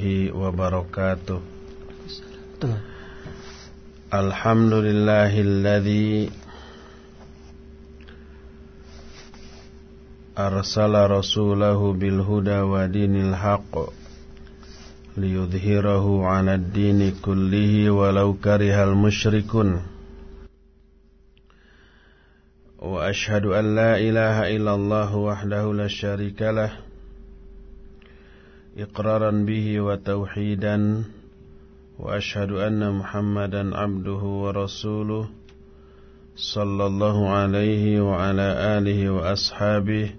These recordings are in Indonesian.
warahmatullahi wabarakatuh. Alhamdulillahilladzi arsala rasulahu bil huda wa dinil haqq liyudhhirahu 'ala ad-dini kullihi walau karihal musyrikun. Wa ashhadu an la ilaha illallah wahdahu la syarikalah إقرارا به وتوحيدا وأشهد أن محمدا عبده ورسوله صلى الله عليه وعلى آله وأصحابه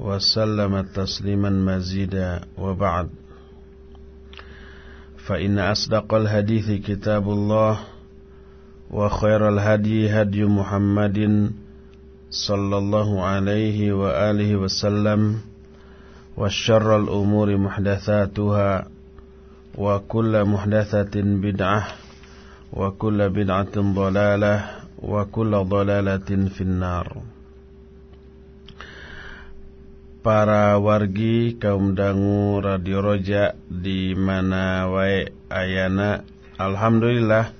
وسلم تسليما مزيدا. وبعد فإن أصدق الحديث كتاب الله وخير الهدي هدي محمد صلى الله عليه وآله وسلم وشر الأمور محدثاتها وكل محدثة بدعة وكل بدعة ضلالة وكل ضلالة في النار Para wargi kaum dangu Radio Roja di mana wae ayana Alhamdulillah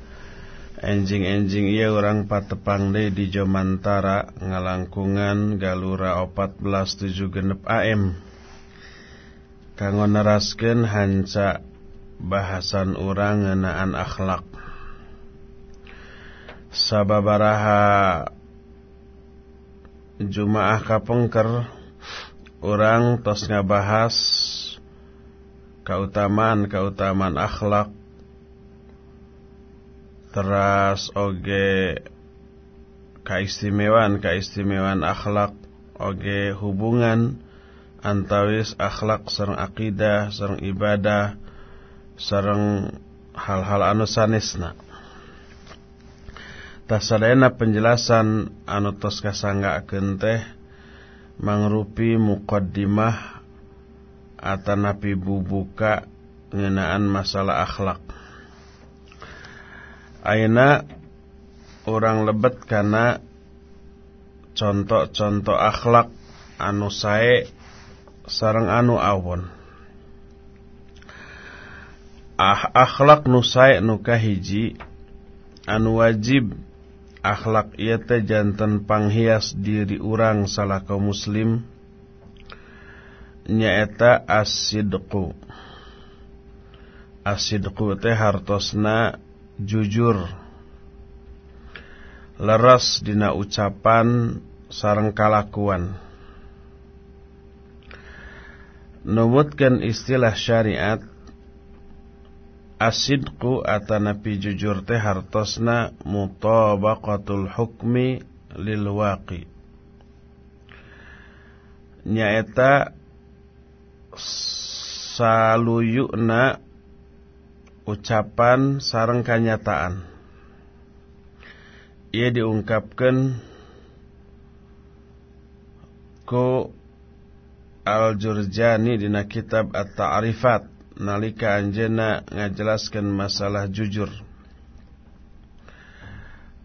enjing-enjing iya orang patepang deh di Jomantara ngalangkungan Galura 14 7 genep AM kanggo neraskeun hanca bahasan orang ngenaan akhlak. Sababaraha Jumaah kapengker orang tos ngabahas keutamaan-keutamaan akhlak. Teras oge keistimewaan keistimewaan akhlak oge hubungan antawis akhlak serang akidah serang ibadah serang hal-hal anu sanesna. Tasadayana penjelasan anu tos kasanggakeun teh mangrupi muqaddimah atanapi bubuka ngenaan masalah akhlak. Aina orang lebet karena contoh-contoh akhlak anu sae sarang anu awon. Ah akhlak nu sae nu kahiji anu wajib akhlak ieu teh janten panghias diri urang salah kaum muslim nyaeta as-sidqu as-sidqu teh hartosna jujur. Leres dina ucapan sareng kalakuan numutkeun istilah syariat Asidku atanapi jujur teh hartosna mutabaqatul hukmi lil waqi. Nyaeta saluyuna ucapan sareng kanyataan. Ia diungkapkan ku Al-Jurjani dina kitab At-Ta'rifat nalika anjena ngajelaskan masalah jujur.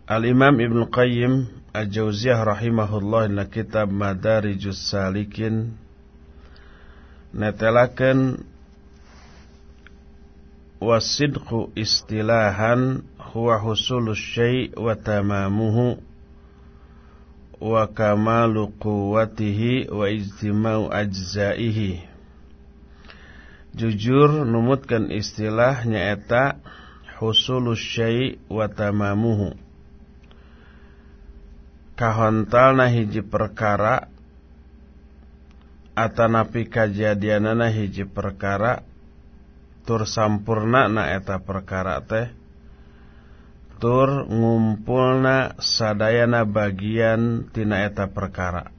Al-Imam Ibn Qayyim Al-Jawziyah rahimahullah na kitab Madarijus Salikin netelakan wasidqu istilahan huwa husulus syai' wa tamamuhu wa kamalu quwwatihi wa ijtima'u ajza'ihi Jujur numutkan istilahnya eta husulus syai' wa tamamuhu. Kahontalna hiji perkara atanapi kajadianana hiji perkara tur sampurna na eta perkara teh ngatur ngumpulna sadayana bagian tina eta perkara.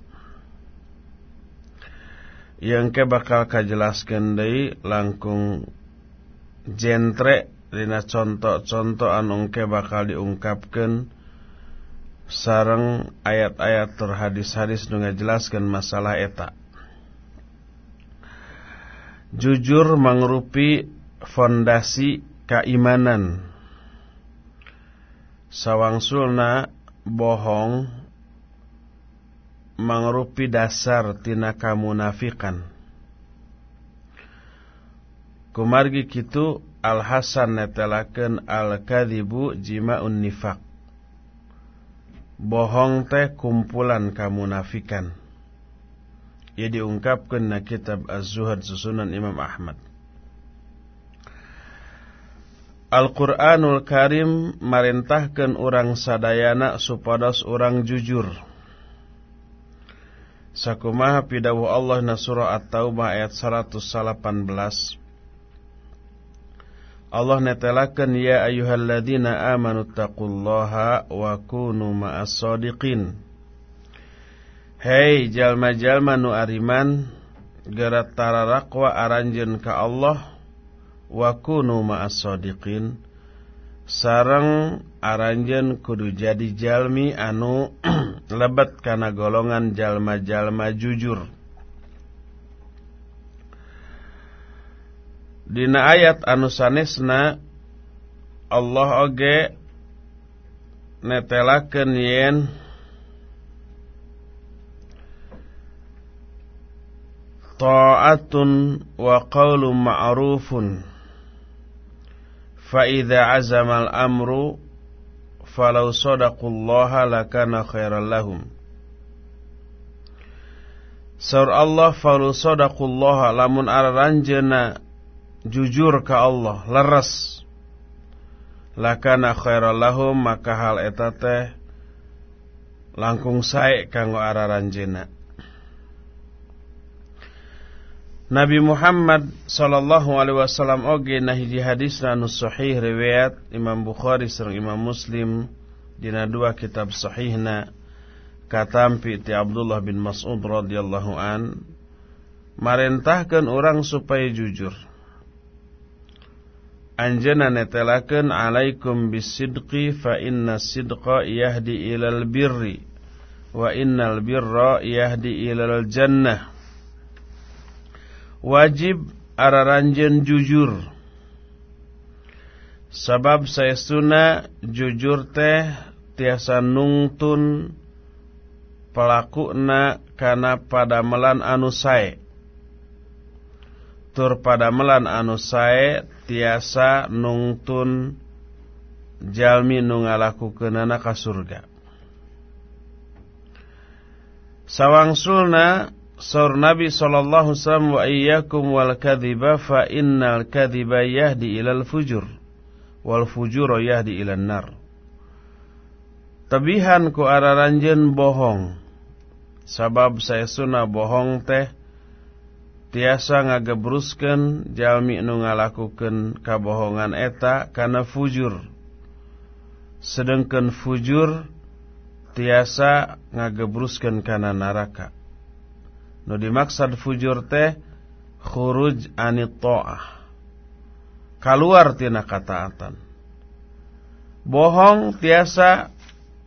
Yang ke bakal kajelaskan deui langkung jentre dina contoh-contoh anu ke bakal diungkapkan sareng ayat-ayat terhadis-hadis nu ngajelaskeun masalah eta. Jujur mangrupi fondasi keimanan. Sawangsulna bohong mangrupi dasar tina kamunafikan. Kumargi kitu Al Hasan netelakeun al jima'un nifaq. Bohong teh kumpulan kamunafikan. Ia diungkapkan na kitab Az-Zuhad susunan Imam Ahmad Al-Quranul Karim merintahkan orang sadayana supados orang jujur. Sakumaha pidawu Allah na surah At-Taubah ayat 118. Allah netelakan ya ayyuhalladzina amanu taqullaha wa kunu ma'as sadiqin. Hei jalma-jalma nu ariman gerat tararakwa aranjeun ka Allah wa kunu ma'as sadiqin. Sareng aranjeun kudu jadi jalmi anu lebet kana golongan jalma-jalma jujur. Dina ayat anu sanesna Allah oge netelakeun yen ta'atun wa qaulun ma'rufun Fa'idha azamal amru Falau sadaqullaha lakana khairan lahum Saur Allah falau sadaqullaha Lamun aranjena Jujur ka Allah Leres Lakana khairan lahum Maka hal etateh Langkung saik kanggo araranjena. Nabi Muhammad sallallahu alaihi wasallam oge nah hiji hadis anu sahih riwayat Imam Bukhari sareng Imam Muslim dina dua kitab sahihna. Katampi ti Abdullah bin Mas'ud radhiyallahu an marentahkeun orang supaya jujur. Anjana netelakeun alaikum bisidqi fa inna sidqa yahdi ilal birri wa innal birra yahdi ilal jannah wajib araranjen jujur. Sabab saya suna jujur teh tiasa nungtun pelakuna kana pada melan anu sae. Tur pada melan anu sae tiasa nungtun jalmi nu ngalakukeunana ka surga. Sawangsulna Sur Nabi sallallahu alaihi wa iyyakum wal kadhiba fa innal kadhiba yahdi ilal fujur wal fujur yahdi ilan nar. Tabihan ku araranjeun bohong. Sabab saya sunah bohong teh tiasa ngagebruskeun jalmi nu ngalakukeun kabohongan eta kana fujur. Sedengkeun fujur tiasa ngagebruskeun kana neraka. Nu dimaksud fujur teh khuruj anit ta'ah. Keluar tina kataatan. Bohong tiasa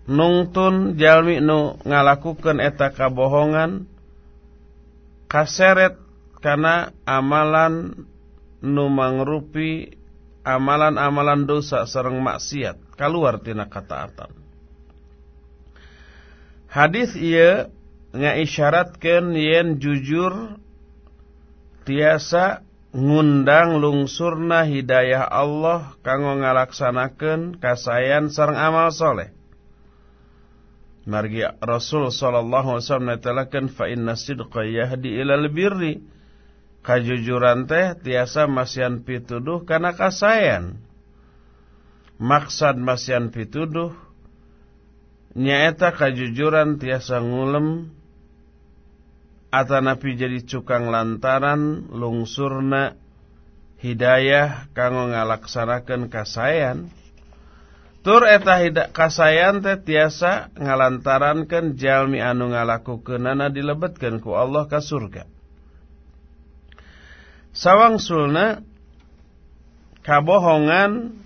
nungtun jalmi nu ngalakukan eta kabohongan kaseret karena amalan nu mangrupi amalan-amalan dosa sereng maksiat keluar tina kataatan. Hadis ieu ngaisyaratkeun yen jujur tiasa ngundang lungsurna hidayah Allah kanggo ngalaksanakeun kasayan sareng amal soleh. Margi Rasul sallallahu alaihi wasallam netelakeun fa inna sidqa yahdi ilal birri. Kajujuran teh tiasa masian pituduh kana kasayan. Maksad masian pituduh nyaeta kajujuran tiasa ngulem atanapi jadi cukang lantaran lungsurna hidayah kanggo ngalaksanakeun kasayan. Tur eta hida kasayan teh tiasa ngalantarankeun jalmi anu ngalakukeunana dilebetkeun ku Allah ka surga. Sawangsulna kabohongan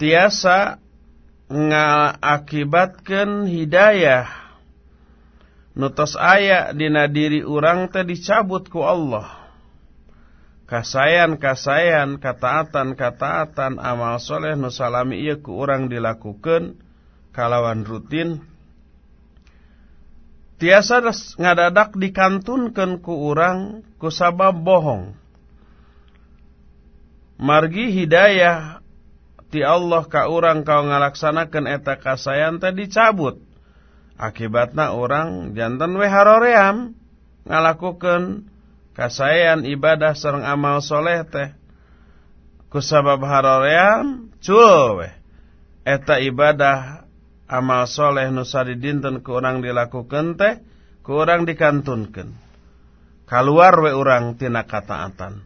tiasa ngaakibatkeun hidayah nutos aya dina diri urang teh dicabut ku Allah. Kasayan-kasayan kataatan-kataatan amal soleh nu salami ieu ku urang dilakukeun kalawan rutin. Tiasa ngadadak dikantunkeun ku urang ku sabab bohong. Margi hidayah ti Allah ka urang kau ngalaksanakan eta kasayan tadi cabut akibatna orang jantan we haroream ngalakukan kasayan ibadah serang amal soleh teh. Kusabab haroream cul we eta ibadah amal soleh nusa didinten ke orang dilakukan teh ke orang dikantunkan keluar we orang tina kataatan.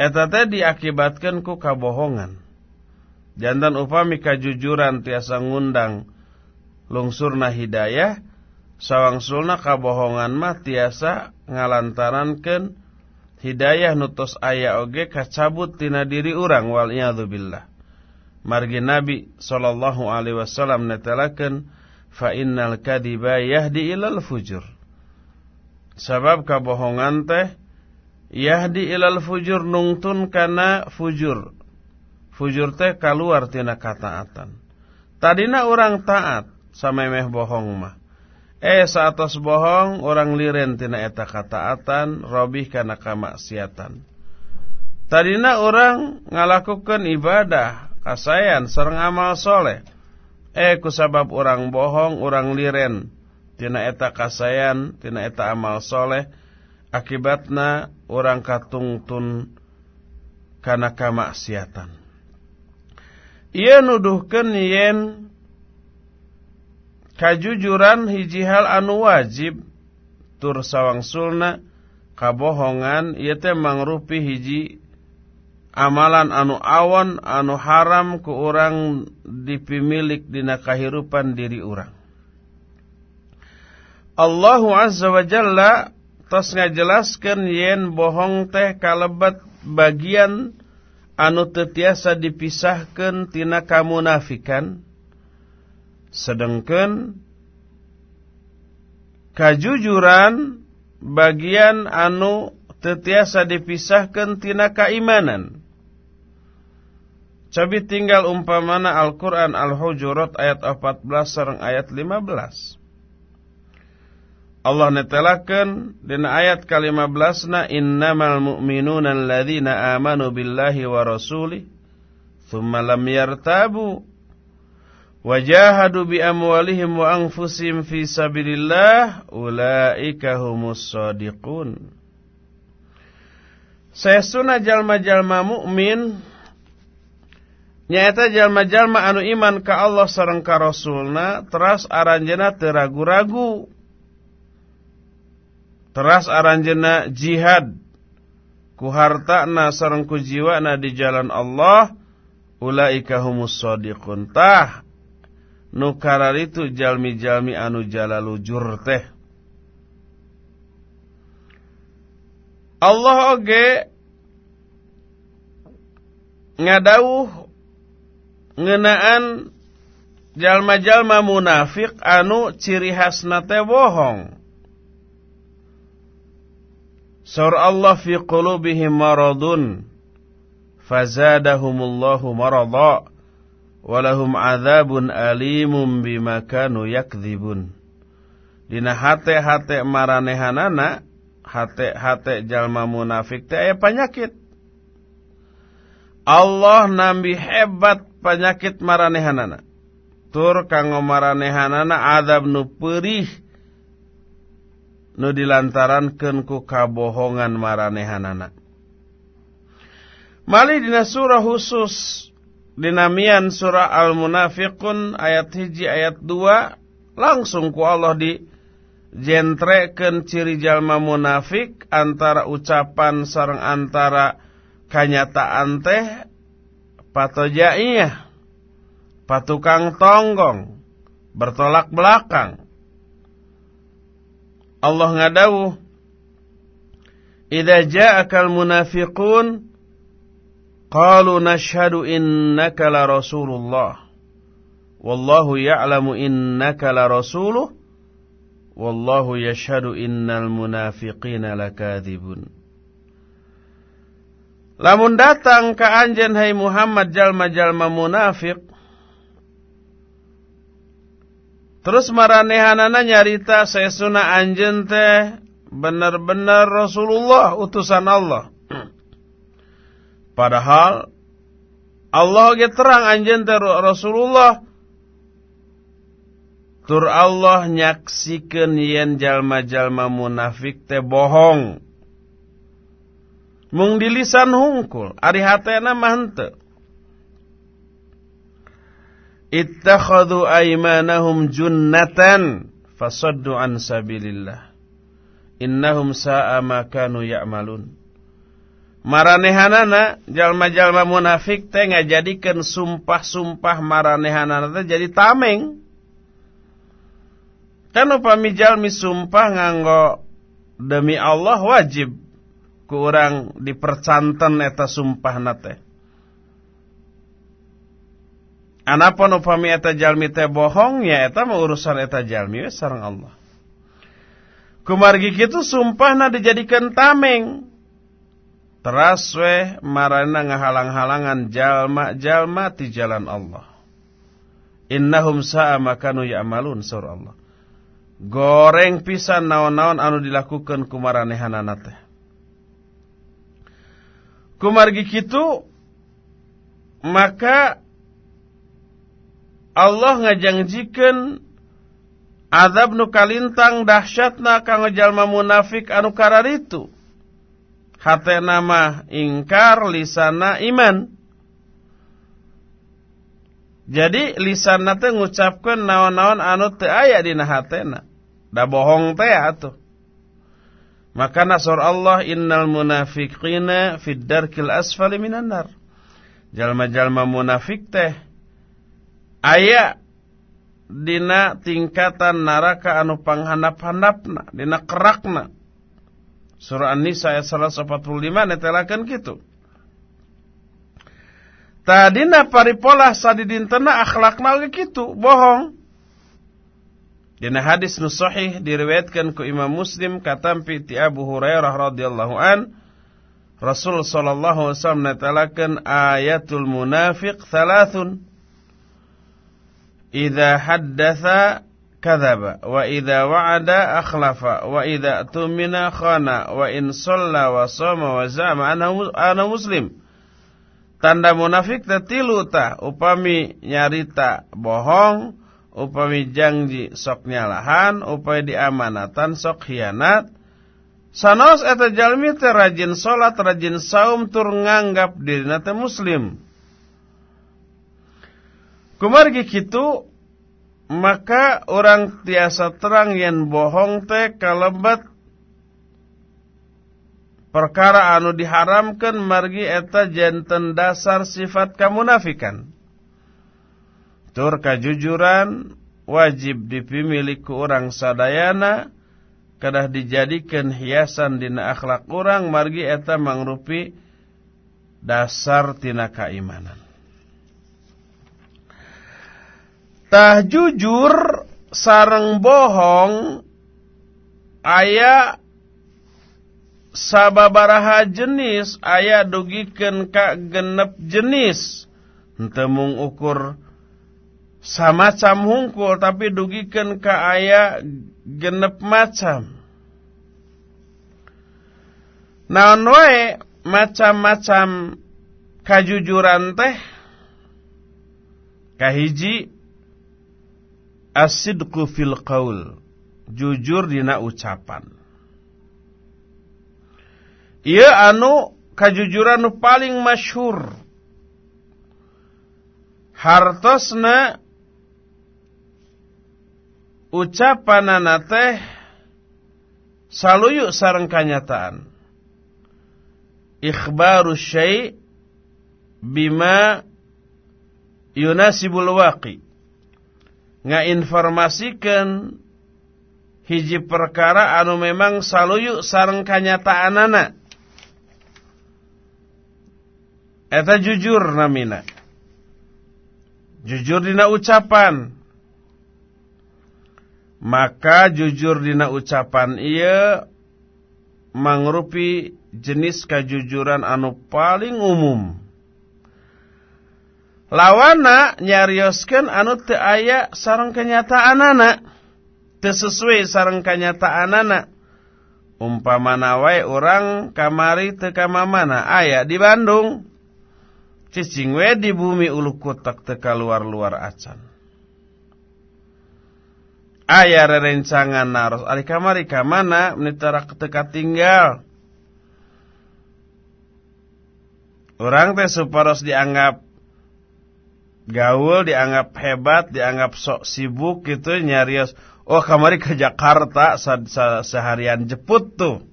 Eta teh diakibatkan ku kabohongan. Jantan upami kajujuran tiasa ngundang lungsurna hidayah sawangsulna kabohongan mah tiasa ngalantarankeun hidayah nutus aya oge kacabut tina diri urang wal billah. Margi nabi sallallahu alaihi wasallam netelakeun fa innal kadiba yahdi ilal fujur. Sabab kabohongan teh yahdi ilal fujur nungtun kana fujur. Fujur teh kaluar tina kataatan. Tadina orang taat samemeh bohong mah. Eh saatos bohong orang liren tina eta kataatan robih kana kamaksiatan. Tadina orang ngalakukan ibadah kasayan serang amal soleh. Eh kusabab orang bohong orang liren tina eta kasayan tina eta amal soleh akibatna orang katungtun kana kamaksiatan. Ia nuduhkan yen kajujuran hiji hal anu wajib. Tur sawangsulna kabohongan ieu teh mangrupi hiji amalan anu awon anu haram ku urang dipimilik dina kahirupan diri urang. Allah Azza wa Jalla tos ngajelaskeun yen bohong teh kalebat bagian anu tetiasa dipisahkeun tina kamunafikan Sedangkan kajujuran bagian anu tetiasa dipisahkan tina keimanan. Cobi tinggal umpamana Al-Quran Al-Hujurat ayat 14 serang ayat 15. Allah netelakan dina ayat ke-15 na innamal mu'minuna alladhina amanu billahi wa rasuli thumma lam yartabu wajahadu bi amwalihim wa anfusihim fi sabilillah ulaika humus shadiqun Sayasuna jalma-jalma mukmin nyaeta jalma-jalma anu iman ka Allah sareng ka Rasulna teras aranjeuna teu ragu-ragu. Teras aranjeuna jihad ku hartana sareng ku jiwana di jalan Allah ulaika humus shadiqun tah nukarar itu jalmi-jalmi anu jalalujur teh. Allah oge ngadauh ngenaan jalma-jalma munafik anu ciri khasna teh bohong. Sur Allah fi qulubihim maradun fazadahumullahu marada walahum adzabun alimum bima kanu yakdzibun. Dina hate-hate maranehanana hate-hate jalma munafik teh aya penyakit Allah nambi hebat penyakit maranehanana. Tur kanggo maranehanana adab nu perih nu dilantarankeun ku kabohongan maranehanana. Mali dina surah khusus dinamian surah Al-Munafiqun ayat hiji ayat dua langsung ku Allah di jentrekeun ciri jalma munafik antara ucapan sareng antara kanyataan teh patojaiyah patukang tonggong bertolak belakang. Allah ngadawuh Idza ja'akal munafiqun Qalu nashhadu innaka la rasulullah. Wallahu ya'lamu innaka la rasuluh. Wallahu yashhadu innal munafiqina lakadzibun Lamun datang ke anjen hai Muhammad jalma-jalma munafik Terus maranehanana nyarita sesuna anjen teh benar-benar Rasulullah utusan Allah Padahal Allah ge terang anjeun Rasulullah tur Allah nyaksikeun yen jalma-jalma munafik teh bohong. Mung di lisan hungkul, ari hatena mah henteu. Ittakhadhu aymanahum junnatan fasaddu an sabilillah. Innahum sa'a ma kanu ya'malun. Maranehanana jalma-jalma munafik teh ngajadikeun sumpah-sumpah maranehanana teh jadi tameng. Kan upami jalmi sumpah nganggo demi Allah wajib ku urang dipercanten eta sumpahna teh. Anapun upami eta jalmi teh bohong ya eta mah urusan eta jalmi we sareng Allah. Kumargi kitu sumpahna dijadikan tameng Teras weh marana ngahalang-halangan jalma-jalma ti jalan Allah. Innahum sa'a makanu ya'malun surah Allah. Goreng pisan naon-naon anu dilakukan kumaranehanana teh. Kumargi kitu maka Allah ngajangjikan azab nu kalintang dahsyatna kanggo jalma munafik anu kararitu hatena mah ingkar lisana iman. Jadi lisanna teh ngucapkeun naon-naon anu teu aya dina hatena. Da bohong teh atuh. Maka nasur Allah innal munafiqina fid darkil asfali minan nar. Jalma-jalma munafik teh aya dina tingkatan neraka anu panghandap-handapna dina kerakna Surah An-Nisa ayat 145 netelakeun kitu. Tadina paripolah sadidintena akhlakna ge kitu, bohong. Dina hadis nu sahih diriwayatkan ku Imam Muslim katampi ti Abu Hurairah radhiyallahu an Rasul sallallahu alaihi wasallam netelakeun ayatul munafiq thalathun Idza haddatsa kadzaba wa idza wa'ada akhlafa wa idza tumina khana wa in shalla wa shama wa zama ana muslim tanda munafik tetilu ta upami nyarita bohong. Upami janji sok nyalahan upami diamanatan sok hianat. Sanos eta jalmi teh rajin salat rajin saum tur nganggap dirina teh muslim. Kumargi kitu maka orang tiasa terang yang bohong teh kalebat perkara anu diharamkan margi eta jantan dasar sifat kamunafikan. Tur kajujuran wajib dipimilih ku orang sadayana kadah dijadikan hiasan dina akhlak orang margi eta mangrupi dasar tina keimanan tah jujur sarang bohong aya sababaraha jenis aya dugikan ka genep jenis. Temung ukur samacam hungkul tapi dugikan ka aya genep macam. Naon wae macam-macam kajujuran teh? Kahiji asidku fil qaul. Jujur dina ucapan. Ia anu kajujuran nu paling masyhur. Hartosna ucapanana teh saluyu sareng kanyataan ikhbaru syai' bima yunasibul waqi' ngainformasikan hiji perkara anu memang saluyu sareng kanyataanana. Eta jujur namina. Jujur dina ucapan. Maka jujur dina ucapan iya mangrupi jenis kejujuran anu paling umum lawana nyarioskeun anu teu aya sareng kenyataanana. Teu sesuai sareng kenyataanana. Umpamana wae urang kamari teu ka mamana aya di Bandung. Cicing we di bumi ulu kutak teka luar-luar acan. Ayah rencangan naros ari kamari kamana menitara teka tinggal orang teh suparos dianggap gaul dianggap hebat dianggap sok sibuk gitu nyarios oh kamari ke Jakarta seharian jeput tuh.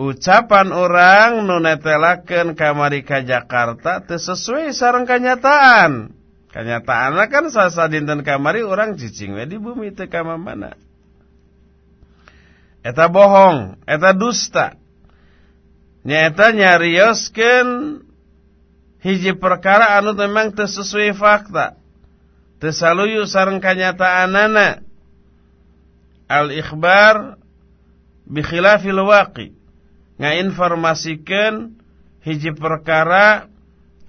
Ucapan orang nunetelaken kamari ka Jakarta sesuai sarang kenyataan. Kenyataan kan sasa dinten kamari orang cicing we di bumi teu kama mana eta bohong eta dusta. Nyata nyarioskeun hiji perkara anu memang teu sesuai fakta. Teu saluyu sareng kanyataanana al ikhbar bi khilafil waqi' ngainformasikan hiji perkara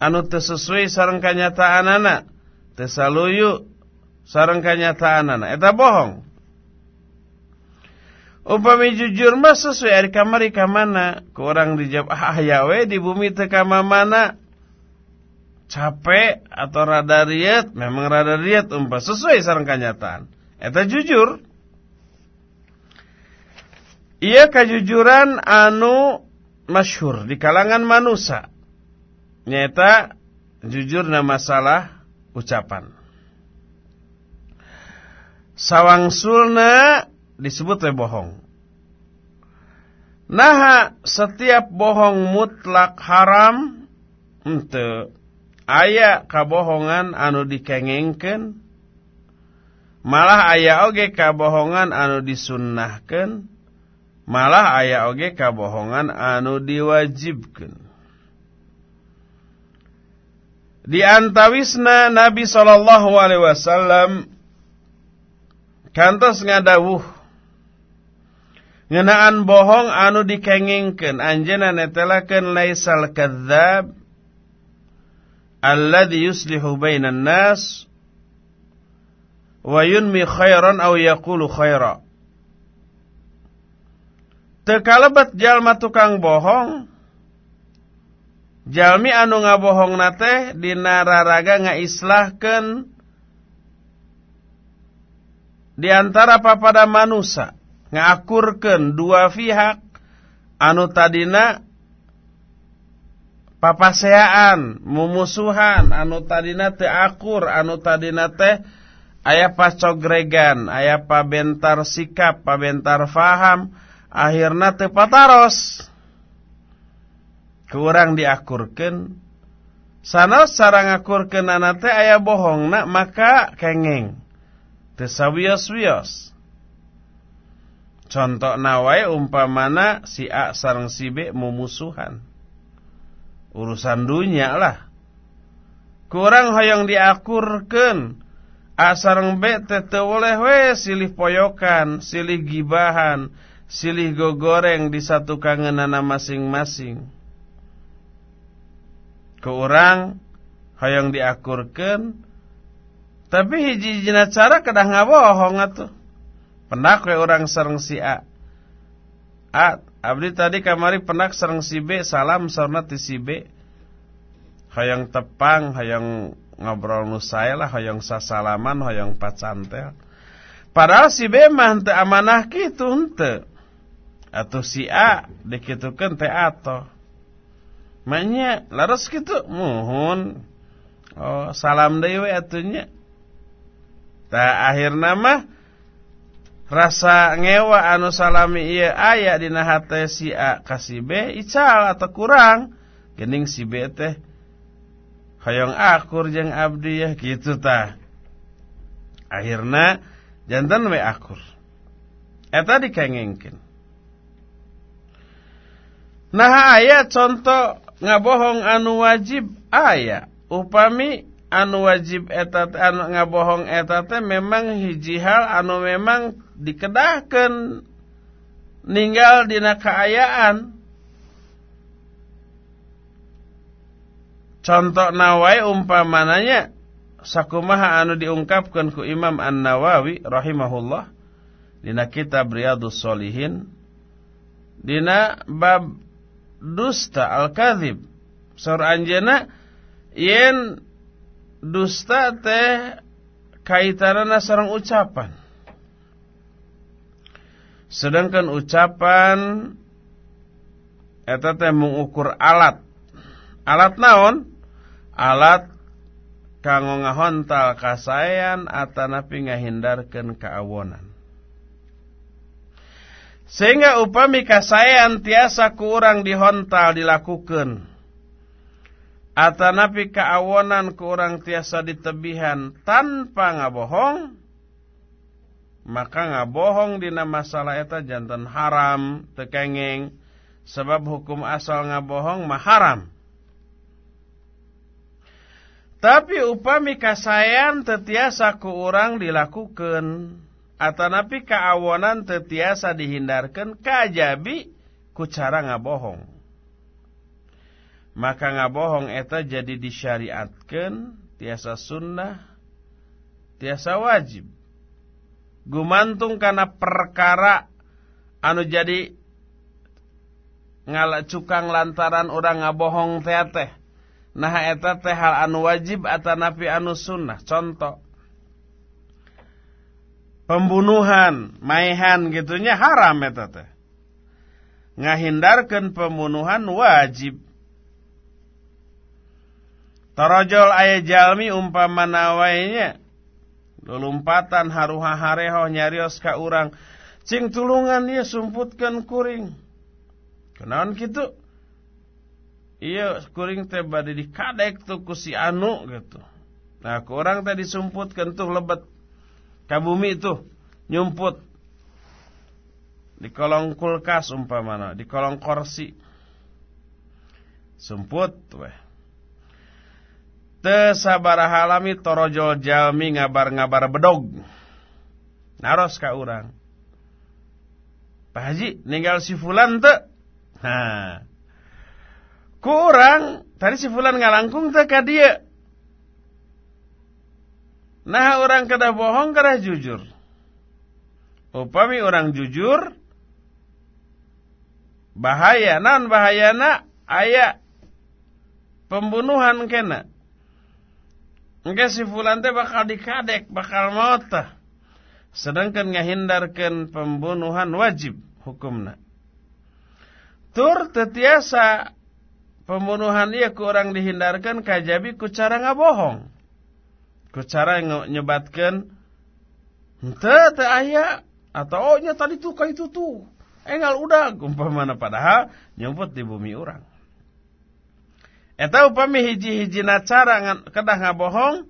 anu sesuai sareng kanyataan anak tesaluyu sareng kanyataan anak eta bohong. Upami jujur mah sesuai ari kamari ka mana? Ku dijawab ah ya di bumi teu mana capek atau rada riet memang rada riet umpah sesuai sareng kanyataan eta jujur ia kejujuran anu masyhur di kalangan manusia. Nyata jujur na masalah ucapan. Sawangsulna disebut bohong. Nah, setiap bohong mutlak haram ente aya kabohongan anu dikengengkeun. Malah aya oge kabohongan anu disunnahkeun. Malah aya oge kabohongan anu diwajibkan di antawisna Nabi sallallahu alaihi wasallam kantos ngadawuh ngenaan bohong anu dikengingkeun anjeunna netelakeun laisal kadzab alladhi yuslihu bainan nas wa yunmi khairan aw yaqulu khairan Tekalebet jalma tukang bohong Jalmi anu ngabohong nate Dina raraga ngaislahkan Di antara papada manusia Ngakurkan dua pihak Anu tadina Papaseaan Mumusuhan Anu tadina te akur Anu tadina te Ayah pacogregan Ayah pabentar sikap Pabentar faham akhirnya tepataros kurang diakurkan sana secara ngakurkan anak teh ayah bohong nak maka kengeng. Tesawios-wios contoh nawai umpamana si A sarang si B mumusuhan urusan dunia lah kurang hoyong diakurkan A sarang B teh oleh we silih poyokan silih gibahan silih goreng di satu kangenana masing-masing. Ke orang hayang diakurkan, tapi hiji hijina cara kedah ngabohong atuh. Penak we orang sareng si A. A, abdi tadi kamari penak sareng si B, salam sarna ti si B. Hayang tepang, hayang ngobrol nusai lah, hayang sasalaman, hayang pacantel. Padahal si B mah teu amanah kitu henteu atau si A dikitukan teh atau maknya laras gitu mohon oh salam dewe atunya tak akhir nama rasa ngewa anu salami iya ayah di hate si A kasih B ical atau kurang. Gening si B teh akur jeng abdi ya gitu ta akhirnya jantan we akur. Eta dikengengkeun. Nah ayat contoh ngabohong anu wajib ayat upami anu wajib etat anu ngabohong etat memang hiji hal anu memang dikedahkan ninggal dina kaayaan contoh nawai umpamananya sakumaha anu diungkapkan ku Imam An-Nawawi rahimahullah dina kitab Riyadhus Shalihin dina bab dusta al-kadhib Saur anjena yen dusta teh kaitanana sarang ucapan. Sedangkan ucapan eta teh mengukur alat. Alat naon? Alat kanggo ngahontal kasayan atanapi ngahindarkeun kaawonan. Sehingga upami kasayan tiasa ku urang dihontal dilakukan. Atanapi kaawonan ku urang tiasa ditebihan tanpa ngabohong. Maka ngabohong dina masalah eta jantan haram tekengeng. Sebab hukum asal ngabohong mah haram. Tapi upami kasayan tetiasa ku urang dilakukan atanapi kaawonan tetiasa dihindarkan kajabi ku cara ngabohong. Maka ngabohong eta jadi disyariatkan tiasa sunnah tiasa wajib. Gumantung karena perkara anu jadi ngalak cukang lantaran orang ngabohong teh. Nah eta teh hal anu wajib atanapi anu sunnah. Contoh pembunuhan, maihan gitunya haram eta teh. Ngahindarkeun pembunuhan wajib. Tarojol aya jalmi umpamana wae Lulumpatan haruha hareho nyarios ka urang. Cing tulungan ieu sumputkeun kuring. Kenaon kitu? Iya kuring teh bade dikadek tuh ku si anu gitu. Nah, ku urang teh disumputkeun tuh lebet ke bumi itu nyumput di kolong kulkas umpamana, di kolong kursi. Sumput weh. Teu sabaraha halami torojol jalmi ngabar-ngabar bedog. Naros ka urang. Pak Haji, ninggal si fulan teu? Nah. Kurang, tadi si fulan ngalangkung teu ka dia. Nah orang kada bohong kada jujur. Upami orang jujur bahaya non bahaya na ayah pembunuhan kena. Engke si fulan teh bakal dikadek, bakal mauta. Sedangkan ngahindarkan pembunuhan wajib hukumna. Tur tetiasa pembunuhan ia ku orang dihindarkan kajabi ku cara ngabohong ku cara nyebatkan teu teu aya atau oh nya tadi tuh ka itu tuh engal udah umpamana padahal nyumput di bumi orang eta upami hiji-hiji cara kedah ngabohong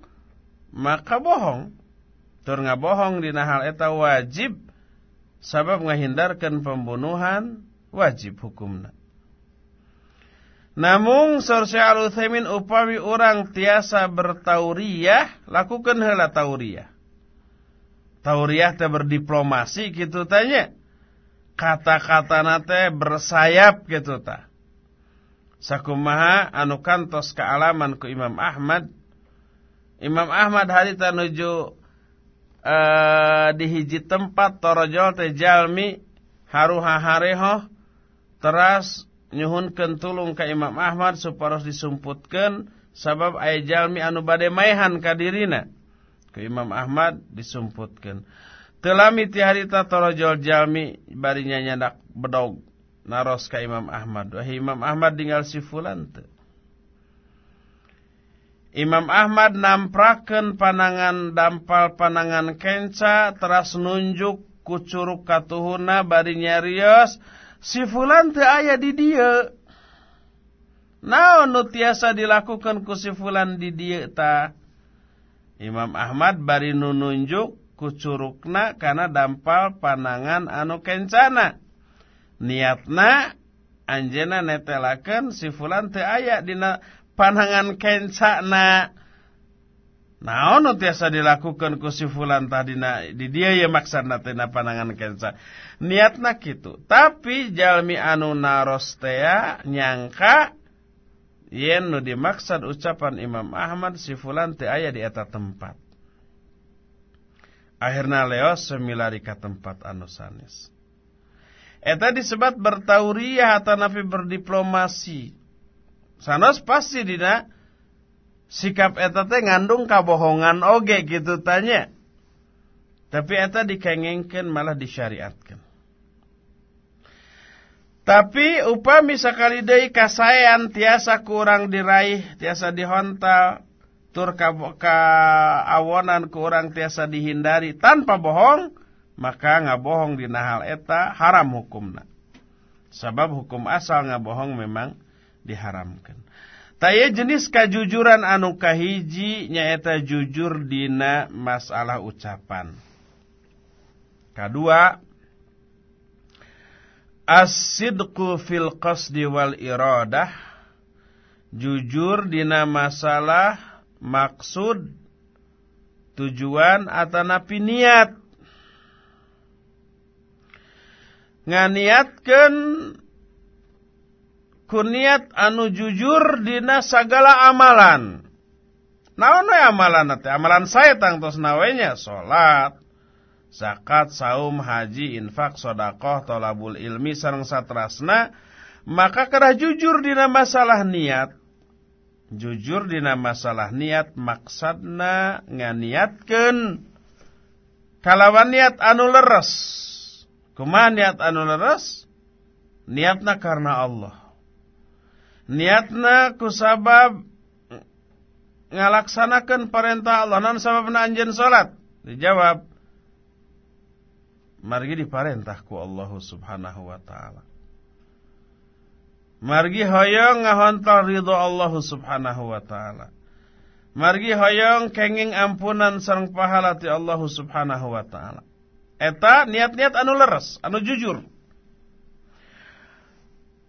maka bohong tur ngabohong dina hal eta wajib sabab ngahindarkan pembunuhan wajib hukumna namun Syekh Al-Utsaimin upami orang tiasa bertauriyah, lakukan hela tauriyah. Tauriyah teh berdiplomasi gitu tanya. Kata-kata nate bersayap gitu ta. Sakumaha anu kantos kealaman ku Imam Ahmad. Imam Ahmad hari tanuju uh, di hiji tempat torojol teh jalmi haruha hareho teras nyuhunkeun tulung ka Imam Ahmad supados disumputkeun sabab aya jalmi anu bade maehan ka dirina. Imam Ahmad disumputkeun. Telami ti harita torojol jalmi barinya nyandak bedog naros ka Imam Ahmad. Wahai Imam Ahmad tinggal si fulan. Imam Ahmad namprakeun panangan dampal panangan kenca teras nunjuk kucuruk katuhuna bari nyarios si fulan teu aya di dia. Naon nu tiasa dilakukan ku si fulan di dia ta? Imam Ahmad bari nu nunjuk ku curugna kana dampal panangan anu kencana. Niatna anjeuna netelakeun si fulan teu aya dina panangan kencana. Naon tiasa dilakukan ku si fulan tadina di dia ya maksana tina panangan kenca. Niatna kitu. Tapi jalmi anu naros tea nyangka yen nu dimaksud ucapan Imam Ahmad si fulan teu aya di eta tempat. Akhirna leos semilari ka tempat anu sanes. Eta disebut bertauriyah atau nafi berdiplomasi. sanos pasti dina sikap eta teh ngandung kabohongan oge gitu tanya tapi eta dikengengkeun malah disyariatkan tapi upami sakali deui kasaean tiasa kurang diraih tiasa dihontal tur ka awonan kurang tiasa dihindari tanpa bohong maka ngabohong dina hal eta haram hukumna Sabab hukum asal ngabohong memang diharamkan. Taya jenis kejujuran anu kahiji nyaeta jujur dina masalah ucapan. Kedua, as-sidqu fil qasdi wal iradah. Jujur dina masalah maksud tujuan atau napi niat nganiatkan kuniat anu jujur dina segala amalan. Naon amalan teh? Amalan saya tangtos nawenya salat, zakat, saum, haji, infak, sedekah, tolabul ilmi sareng satrasna, maka kerah jujur dina masalah niat. Jujur dina masalah niat maksadna nganiatkeun kalawan niat anu leres Kumaha niat anu leres? Niatna karena Allah. Niatna kusabab ngalaksanakan perintah Allah. Non sababna anjen salat. Dijawab. Margi diparentah ku Allah subhanahu wa ta'ala. Margi hoyong ngahontal ridho Allah subhanahu wa ta'ala. Margi hoyong kenging ampunan sarang pahala ti Allah subhanahu wa ta'ala. Eta niat-niat anu leres, anu jujur.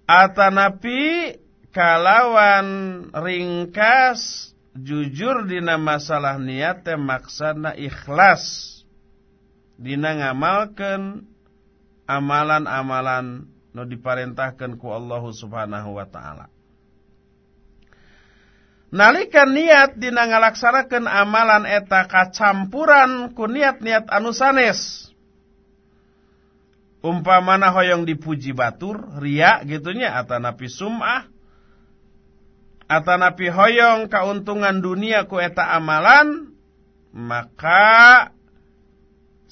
Atanapi kalawan ringkas jujur dina masalah niat teh maksana ikhlas dina ngamalkeun amalan-amalan nu diparentahkeun ku Allah Subhanahu wa taala. Nalika niat dina ngalaksanakeun amalan eta kacampuran ku niat-niat anu sanes umpamana hoyong dipuji batur ria gitunya. Atanapi sum'ah. Atanapi hoyong keuntungan dunia ku eta amalan maka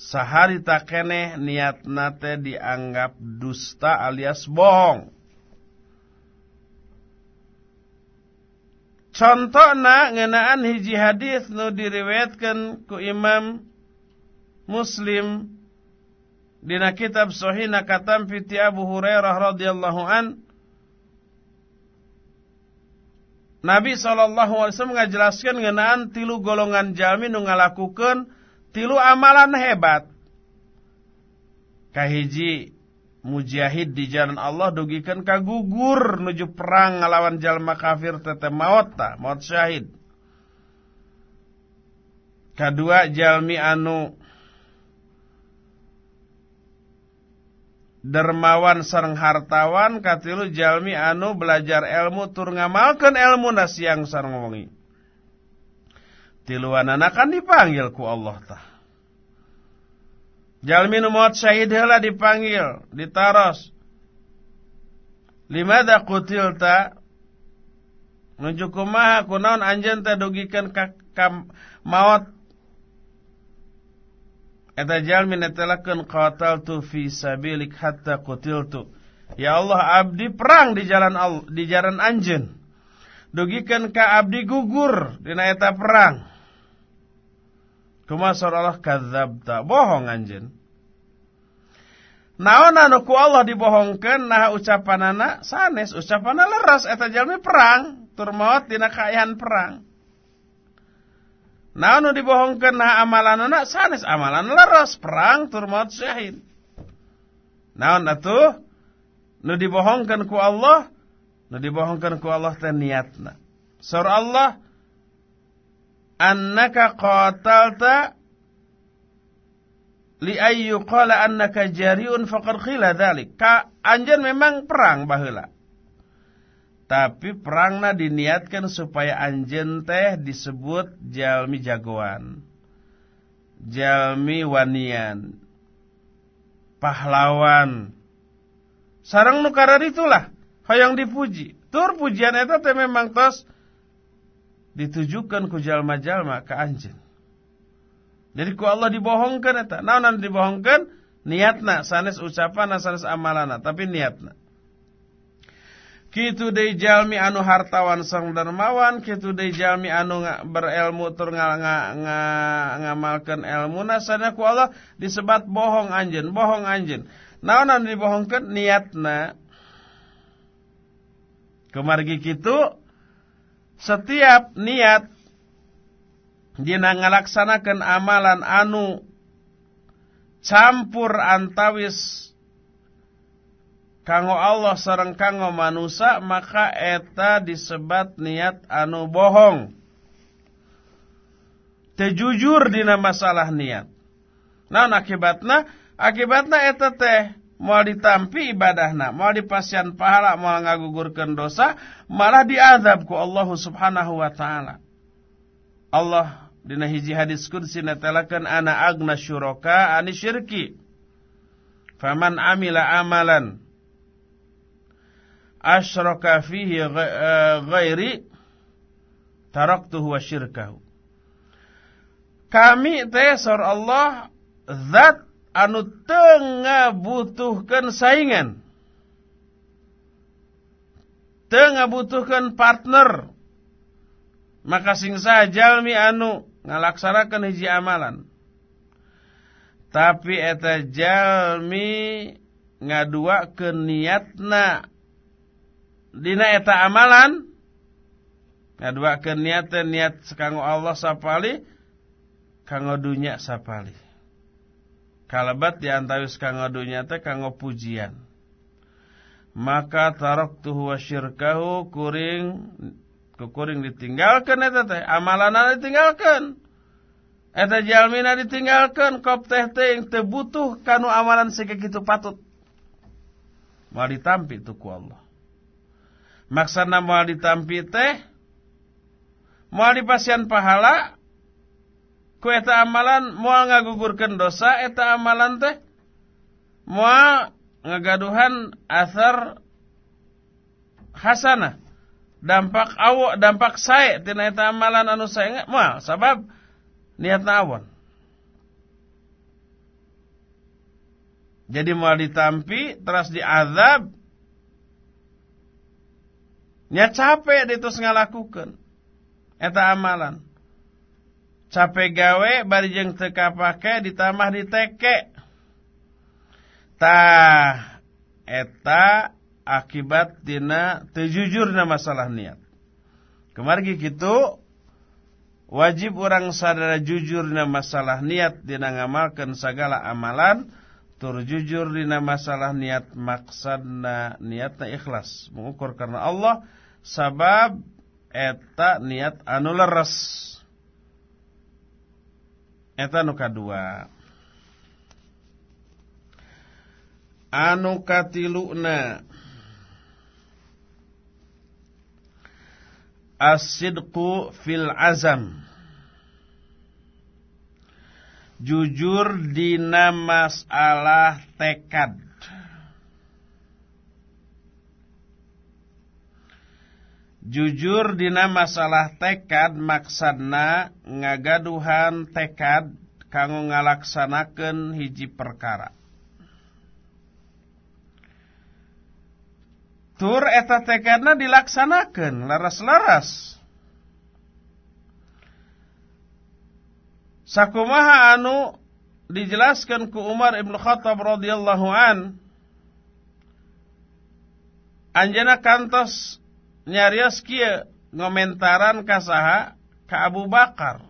sahari takene niat nate dianggap dusta alias bohong. Contohna ngenaan hiji hadis nu diriwayatkan ku Imam Muslim dina kitab sahih katam fiti Abu Hurairah radhiyallahu an Nabi SAW ngajelaskan ngenaan tilu golongan jalmi nu ngalakukeun tilu amalan hebat. Kahiji mujahid di jalan Allah dugikan kagugur nuju perang ngalawan jalma kafir tete maut ta, maut syahid. Kedua jalmi anu dermawan sareng hartawan katilu jalmi anu belajar ilmu tur ngamalkeun ilmu siang sareng wengi. Tiluanana kan dipanggil ku Allah tah. Jalmi nu maut syahid heula dipanggil ditaros. Limada qutilta nuju kumaha? Kunaon anjeun teh dugikeun ka, ka maut Eta jalmi netelakeun qataltu fi sabilik hatta qutiltu. Ya Allah abdi perang di jalan Allah, di jalan anjeun. Dugikeun ka abdi gugur dina eta perang. Kumaha Allah kadzabta, bohong anjeun. Naon anu ku Allah dibohongkeun nah ucapanana sanes ucapanana leres eta jalmi perang tur maot dina kaayan perang. Nu dibohongkan nah anak sanes amalan leres perang turmat syahid. Nah atuh nu dibohongkan ku Allah nu dibohongkan ku Allah teh niatna. Surah Allah annaka qatalta li ayyu qala annaka jariun faqad khila dzalik. Ka anjeun memang perang baheula. Tapi perangna diniatkan supaya anjen teh disebut jalmi jagoan. Jalmi wanian. Pahlawan. Sarang nukarar itulah. Hayang dipuji. tur pujian eta teh memang tos ditujukan ku jalma-jalma ke anjeun jadi ku Allah dibohongkan eta naon dibohongkan niatna sanes ucapan sanes amalana tapi niatna Kitu deui jalmi anu hartawan sang dermawan, kitu deui jalmi anu berilmu tur ngamalkeun elmuna sana ku Allah disebat bohong anjeun, bohong anjeun. Naon anu dibohongkeun niatna. Kemargi kitu setiap niat dina ngalaksanakeun amalan anu campur antawis kanggo Allah sareng kanggo manusia maka eta disebat niat anu bohong. Tejujur dina masalah niat. Nah akibatna? Akibatna eta teh mau ditampi ibadahna mau dipasian pahala mau ngagugurkan dosa malah diazab ku Allah subhanahu wa ta'ala. Allah dina hiji hadis kursi natalakan ana agna syuraka ani syirki faman amila amalan asyraka fihi ghairi taraktuhu wa syirkahu. Kami teh Allah zat anu tengah butuhkan saingan. Tengah butuhkan partner. Maka sing jalmi anu ngalaksanakan hiji amalan. Tapi eta jalmi ngadua ke niatna dina eta amalan. Ngaduakeun niat niat kanggo Allah sapali kanggo dunya sapali. Kalabat diantawis kanggo dunya teh kanggo pujian. Maka taraktuhu wa syirkahu kuring kuring ditinggalkan eta teh amalana ditinggalkan eta jalmina ditinggalkan kop teh teh teu butuh kanu amalan sakitu patut. Mau ditampi tu ku Allah maksana mau ditampi teh mau dipasian pahala ku eta amalan mau ngagugurkan dosa eta amalan teh mau ngagaduhan asar hasana. Dampak awo dampak sae tina eta amalan anu sae moal sabab niatna awon. Jadi mau ditampi terus diazab Nya capek ditus ngalakukan. Eta amalan. Capek gawe bari jeung teu kapake ditambah diteke. Tah eta akibat dina tejujurna masalah niat. Kemargi kitu wajib orang sadara jujurna masalah niat dina ngamalkeun sagala amalan tur jujur dina masalah niat maksadna niatna ikhlas mengukur karena Allah sabab eta niat anu leres. Eta nu kadua. Anu katiluna as-sidqu fil azam. Jujur dina masalah tekad Jujur dina masalah tekad maksadna ngagaduhan tekad kanggo ngalaksanakeun hiji perkara. Tur eta tekadna dilaksanakeun laras-laras. Sakumaha anu dijelaskan ku Umar Ibn Khattab radhiyallahu an Anjana kantos nyarios kia ngomentaran kasaha ka Abu Bakar.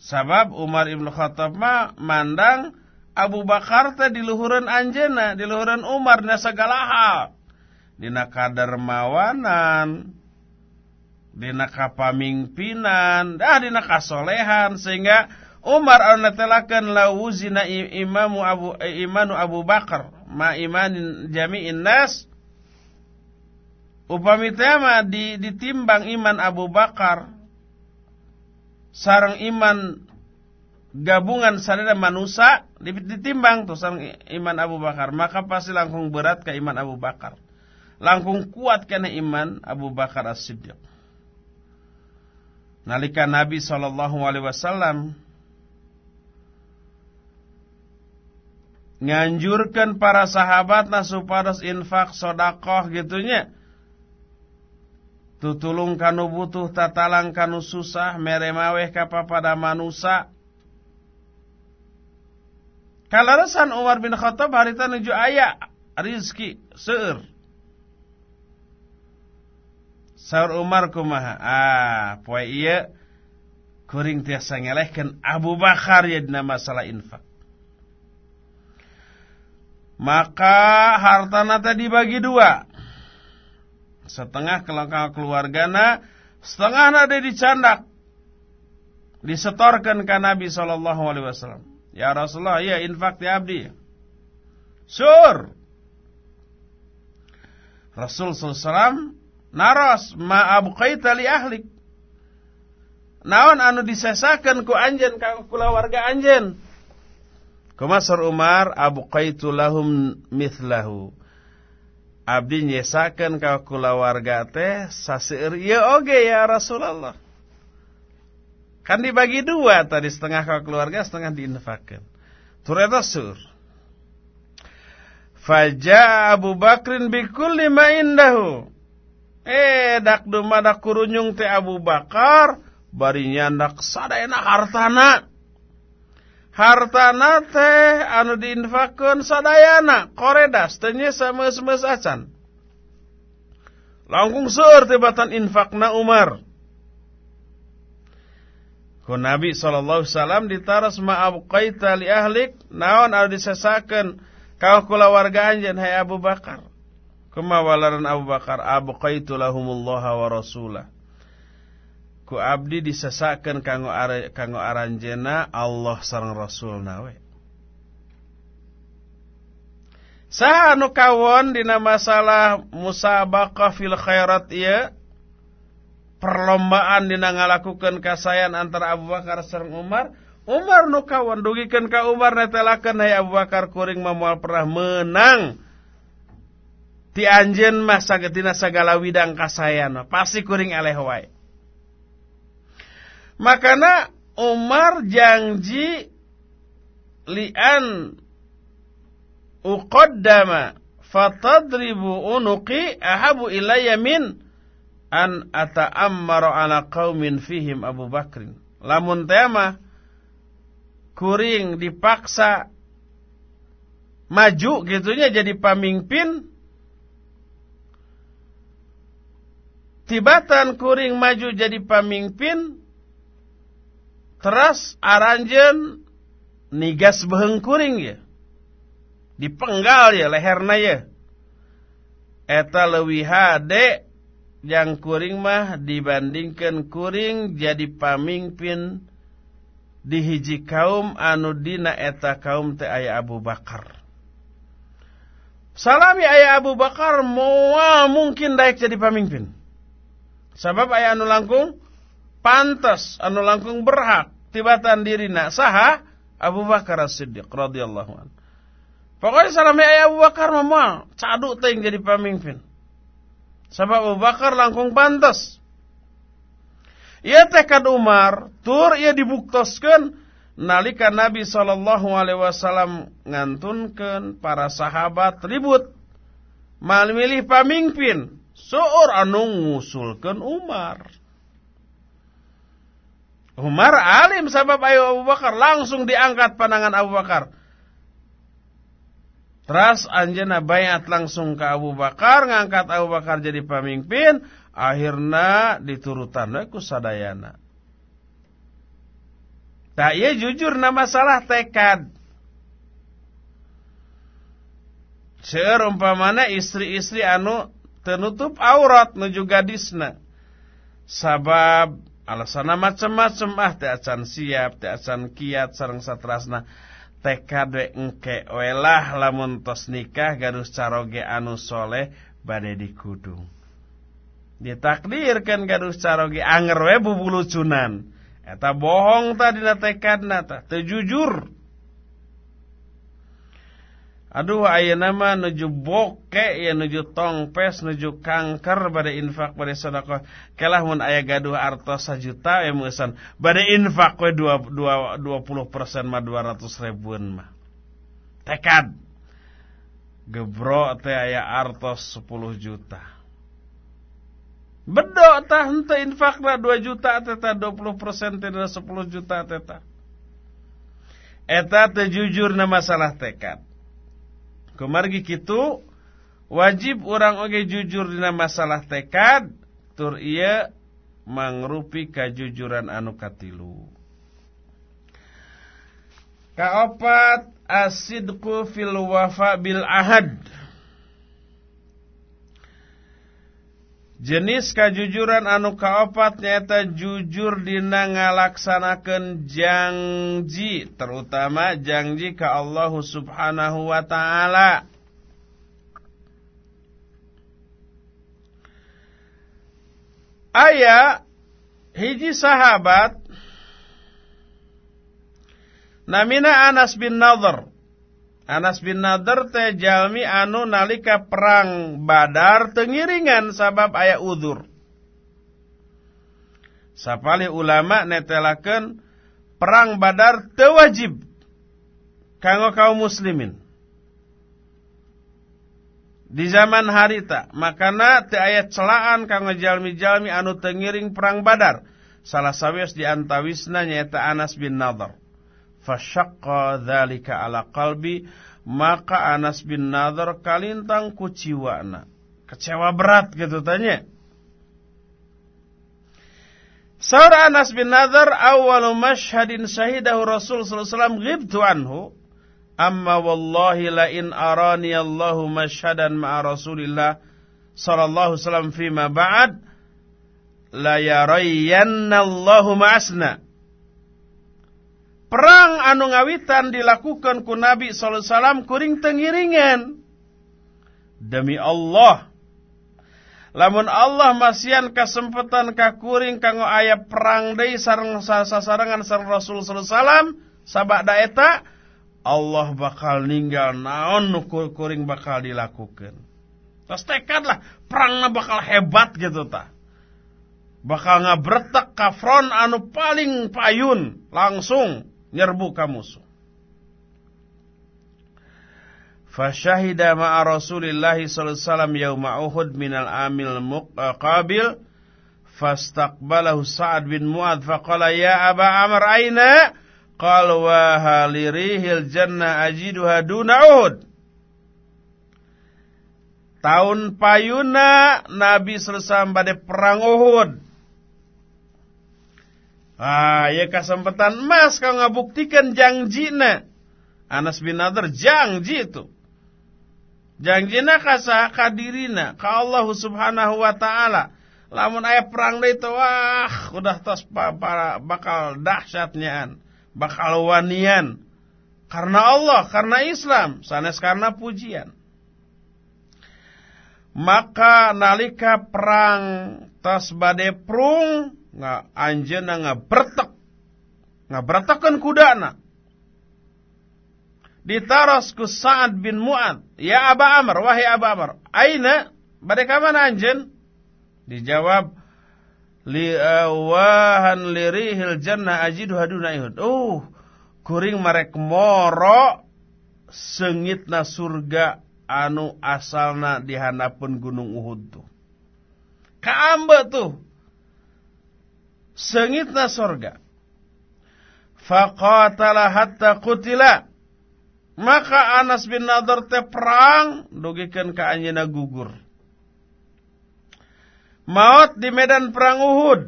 Sabab Umar Ibn Khattab ma mandang Abu Bakar teh diluhuran anjena, diluhuran Umar dina segala hal. Dina kadermawanan, dina kapamingpinan, dah dina kasolehan sehingga Umar al-natalakan lawuzina imamu Abu imanu Abu Bakar ma imanin jami'in nas Upami tema di, ditimbang iman Abu Bakar sarang iman gabungan sadada manusia ditimbang tuh sarang iman Abu Bakar maka pasti langsung berat ke iman Abu Bakar langkung kuat kena iman Abu Bakar As-Siddiq. Nalika Nabi sallallahu alaihi wasallam nganjurkan para sahabat na supados infak sodakoh gitunya. Tutulung kanu butuh tatalang kanu susah meremaweh kapapada manusia. Kalarasan Umar bin Khattab harita nuju ayah rizki seur. Saur Umar kumaha? Ah, poe iya kuring tiasa ngelehkeun Abu Bakar ya dina masalah infak. Maka hartana tadi dibagi dua. Setengah ke keluargana, setengah ada dicandak. Disetorkan ke Nabi wasallam. Ya Rasulullah, ya infak di abdi. Sur. Rasul sallallahu naros ma abqaita li ahlik naon anu disesakeun ku anjeun ka kulawarga anjeun Kumasar Umar abqaitu lahum mithlahu abdi nyesakeun ka kulawarga teh saseur. Ieu oge ya Rasulullah. Kan dibagi dua tadi setengah ka keluarga setengah diinfakkeun tureta sur Faja Abu Bakrin bikulli ma indahu. Eh dak dumadak kurunyung teh Abu Bakar bari nyandak sadayana hartana. Hartana teh anu diinfakkeun sadayana koredas teh nya sameus-meus acan. Langkung seur teh batan infakna Umar. Ku Nabi wasallam ditaras ma abqaita li ahlik naon anu disesakeun ka kulawarga anjeun hai Abu Bakar. Kemawalaran Abu Bakar abqaitu lahumullah wa rasulah. Ku abdi disesakeun kanggo ara, kanggo aranjena Allah sareng Rasul nawe. Saha anu kawon dina masalah musabaqah fil khairat ieu? Perlombaan dina ngalakukeun kasayan antara Abu Bakar sareng Umar. Umar nu kawon dugikeun ka Umar netelakeun hai Abu Bakar kuring mamual pernah menang ti anjen mah sagetina sagala widang kasayan pasti kuring eleh wae makana Umar janji lian uqaddama fatadribu unuqi ahabu ilayya min an ata'ammaru ala qaumin fihim Abu Bakrin lamun tema kuring dipaksa maju gitunya jadi pamimpin tibatan kuring maju jadi pemimpin teras aranjen nigas beheng kuring ya dipenggal ya leherna ya eta leuwih hade yang kuring mah dibandingkan kuring jadi pemimpin di hiji kaum anu dina eta kaum teh aya Abu Bakar. Salami aya Abu Bakar moal mungkin daek jadi pemimpin Sabab ayah anu langkung pantas, anu langkung berhak tibatan dirina saha Abu Bakar As-Siddiq radhiyallahu anhu. Pokoknya salami ayah Abu Bakar mah cadu teuing jadi pemimpin. Sabab Abu Bakar langkung pantas. Ia tekad Umar, tur ia dibuktoskeun nalika Nabi sallallahu alaihi wasallam ngantunkeun para sahabat ribut mal milih pamimpin Seor anu ngusulkan Umar. Umar alim sabab ayo Abu Bakar langsung diangkat pandangan Abu Bakar. Teras anjena bayat langsung ke Abu Bakar ngangkat Abu Bakar jadi pemimpin, akhirnya diturutan ku sadayana. Tak iya jujur nama salah tekad. Umpamana istri-istri anu tenutup aurat menuju gadisna sabab alasana macam-macam ah teh acan siap teh acan kiat sareng satrasna. Tekad engke welah lamun tos nikah garus caroge anu soleh bade dikudung. Ditakdirkan garus caroge anger we bubulucunan. Eta bohong tadi na tekadna teu jujur Aduh ayah nama nuju boke ya nuju tongpes nuju kanker pada infak pada sedekah. Kelah mun ayah gaduh artos sajuta ya musan. Pada infak we dua dua dua puluh persen mah dua ratus ribuan mah. Tekad. Gebro teh ayah artos sepuluh juta. Bedo tah infak lah dua juta teta dua puluh persen tidak sepuluh juta teta. Eta terjujur na masalah tekad. Kemargi kitu wajib orang oge jujur dina masalah tekad tur iya mangrupi kajujuran anu katilu. Kaopat asidku fil wafa bil ahad. Jenis kajujuran anu kaopat nyata jujur dina ngalaksanakan janji terutama janji ke Allah Subhanahu wa taala. Aya hiji sahabat namina Anas bin Nadhr Anas bin Nadar teh jalmi anu nalika perang Badar tengiringan sabab aya udur. Sapali ulama netelakeun perang Badar teu wajib kanggo kaum muslimin. Di zaman harita, makana teu aya celaan kanggo jalmi-jalmi anu tengiring perang Badar. Salah sawios di antawisna Anas bin Nadar fasyaqqa dzalika ala qalbi maka Anas bin Nadhr kalintang ku ciwana kecewa berat gitu tanya. Saura Anas bin Nadhr awalu mashhadin syahidahu Rasul sallallahu alaihi wasallam ghibtu anhu. Amma wallahi la in arani Allahu mashhadan ma'a Rasulillah sallallahu alaihi wasallam fima ba'd la yarayyanna Allahu ma'asna perang anu ngawitan dilakukan ku Nabi sallallahu alaihi wasallam kuring tengiringan demi Allah. Lamun Allah masian kesempatan ka kuring kanggo aya perang deui sareng sasarangan sareng Rasul sallallahu alaihi wasallam sabada eta Allah bakal ninggal naon nu kuring bakal dilakukan terus tekadlah perangna bakal hebat gitu ta bakal ngabretek ka front anu paling payun langsung nyerbu ka musuh. Fashahida ma'a Rasulillah sallallahu alaihi wasallam yauma Uhud minal amil muqabil fastaqbalahu Sa'ad bin Mu'adz faqala ya Aba Amr aina? Qala wa halirihil jannah ajiduha duna Uhud. Tahun payuna Nabi sallallahu alaihi perang Uhud Ah, ya kesempatan emas kau ngabuktikan janjina. Anas bin Nadar janji itu. Janjina kasah kadirina ka Allah Subhanahu wa taala. Lamun aya perang itu wah udah tos bakal dahsyatnya bakal wanian. Karena Allah, karena Islam, sanes karena pujian. Maka nalika perang tas bade prung nga anjeunna ngabertek. Ngabretekeun kudana. Ditaros ku Sa'ad bin Mu'ad. Ya Aba Amr wahai Aba Amr aina? Bade ka mana anjeun? Dijawab li awahan lirihil jannah ajidu haduna ihud. Uh kuring marek moro sengitna surga anu asalna di handapun gunung Uhud tuh. Kaamba tuh sengitna sorga. Faqatala hatta kutila. Maka Anas bin Nadar te perang dugikan ka anjeuna gugur. Maut di medan perang Uhud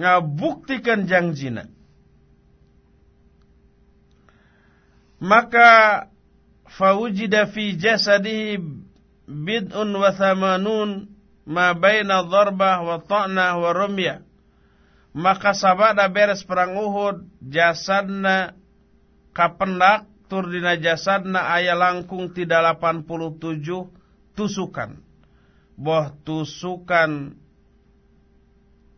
ngabuktikan jangjina. Maka fawujida fi jasadihi bid'un wa thamanun ma baina dharbah wa ta'nah wa rumyah maka sabada beres perang Uhud jasadna kapendak tur dina jasadna aya langkung tidak 87 tusukan. Boh tusukan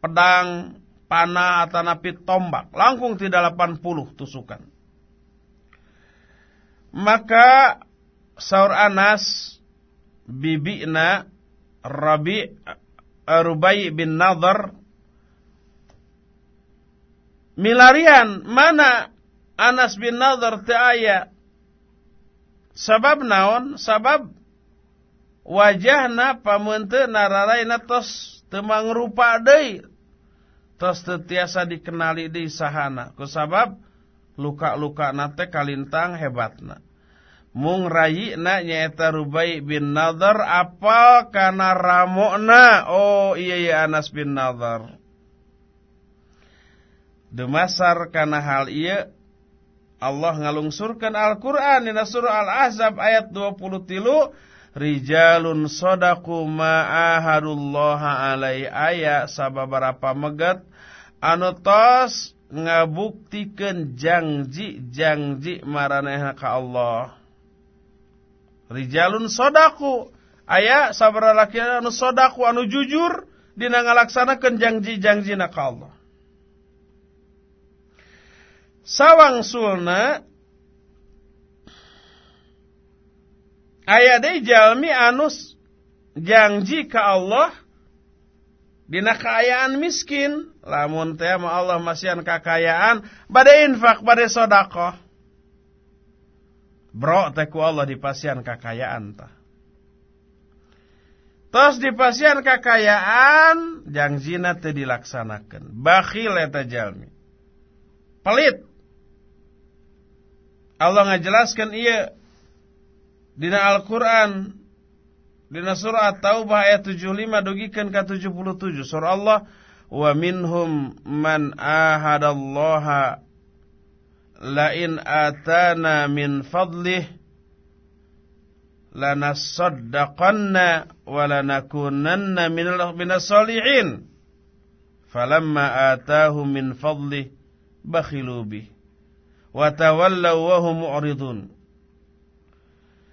pedang panah atau napi tombak. Langkung tidak 80 tusukan. Maka saur Anas bibina Rabi Rubai bin Nadar milarian mana Anas bin Nadar teu aya sabab naon? Sabab wajahna pamun teu nararaina tos teu mangrupa deui. Tos teu tiasa dikenali deui sahana. Kusabab luka-luka nate kalintang hebatna. Mung rayina nyaeta Rubai bin Nadar apa kana ramokna? Oh iya iya Anas bin Nadar demasar kana hal iya Allah ngalungsurkan Al-Quran di surah Al-Ahzab ayat 20 tilu Rijalun sodaku ma'ahadullaha alai ayat sababarapa megat anu tos ngabuktikan janji-janji maraneh ka Allah. Rijalun sodaku ayat sabar laki anu sodaku anu jujur dina ngalaksanakeun janji-janji ka Allah. Sawang sulna aya deui jalmi anus janji ka Allah dina kaayaan miskin. Lamun teh ma Allah masihan kakayaan bade infak bade sedekah bro teh ku Allah dipasihan kakayaan tah. Tos dipasihan kakayaan janjina teu dilaksanakeun. Bakhil eta jalmi. Pelit Allah ngajelaskan iya dina Al-Qur'an dina surah At-Taubah ayat 75 dugikeun ka 77 surah Allah wa minhum man ahadallaha la in atana min fadlih lanasaddaqanna wa lanakunanna minas salihin. Falamma atahum min fadlih bakhilu bih wa wa hum mu'ridun.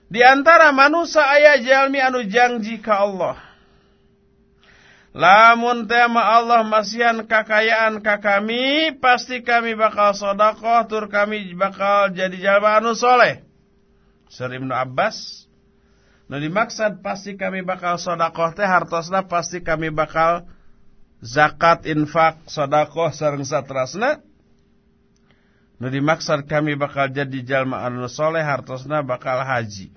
Di antara manusia aya jalmi anu janji ka Allah. Lamun tema Allah masihan kakayaan ka kami, pasti kami bakal sodakoh, tur kami bakal jadi jalma anu soleh. Sur Ibnu Abbas, nu dimaksud pasti kami bakal sodakoh teh hartosna pasti kami bakal zakat, infak, sodakoh sareng satrasna. Nu dimaksud kami bakal jadi jalma anu soleh hartosna bakal haji.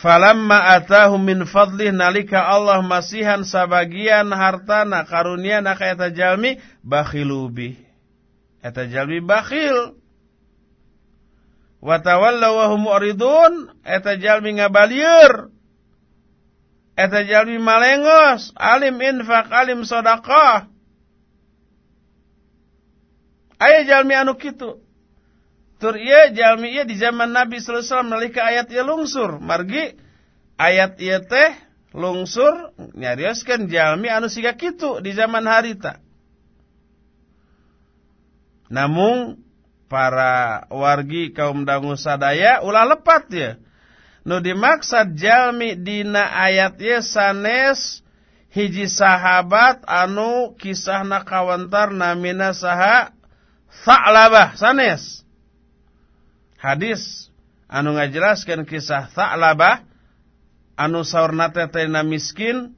Falamma atahum min fadlih nalika Allah masihan sabagian hartana karunia ka eta jalmi bakhilu bih. Eta jalmi bakhil. Wa tawallaw wa hum eta jalmi ngabalieur. Eta jalmi malengos, alim infak, alim sedekah. Ayah jalmi anu kitu. Tur iya jalmi iya di zaman Nabi sallallahu alaihi wasallam ayat ieu lungsur. Margi ayat ieu teh lungsur nyarioskeun jalmi anu siga kitu di zaman harita. Namun para wargi kaum dangu sadaya ulah lepat ya. Nu dimaksud jalmi dina ayat ieu sanes hiji sahabat anu kisahna kawantar namina saha Tha'labah sanes. Hadis anu ngajelaskeun kisah Tha'labah anu saurna teh miskin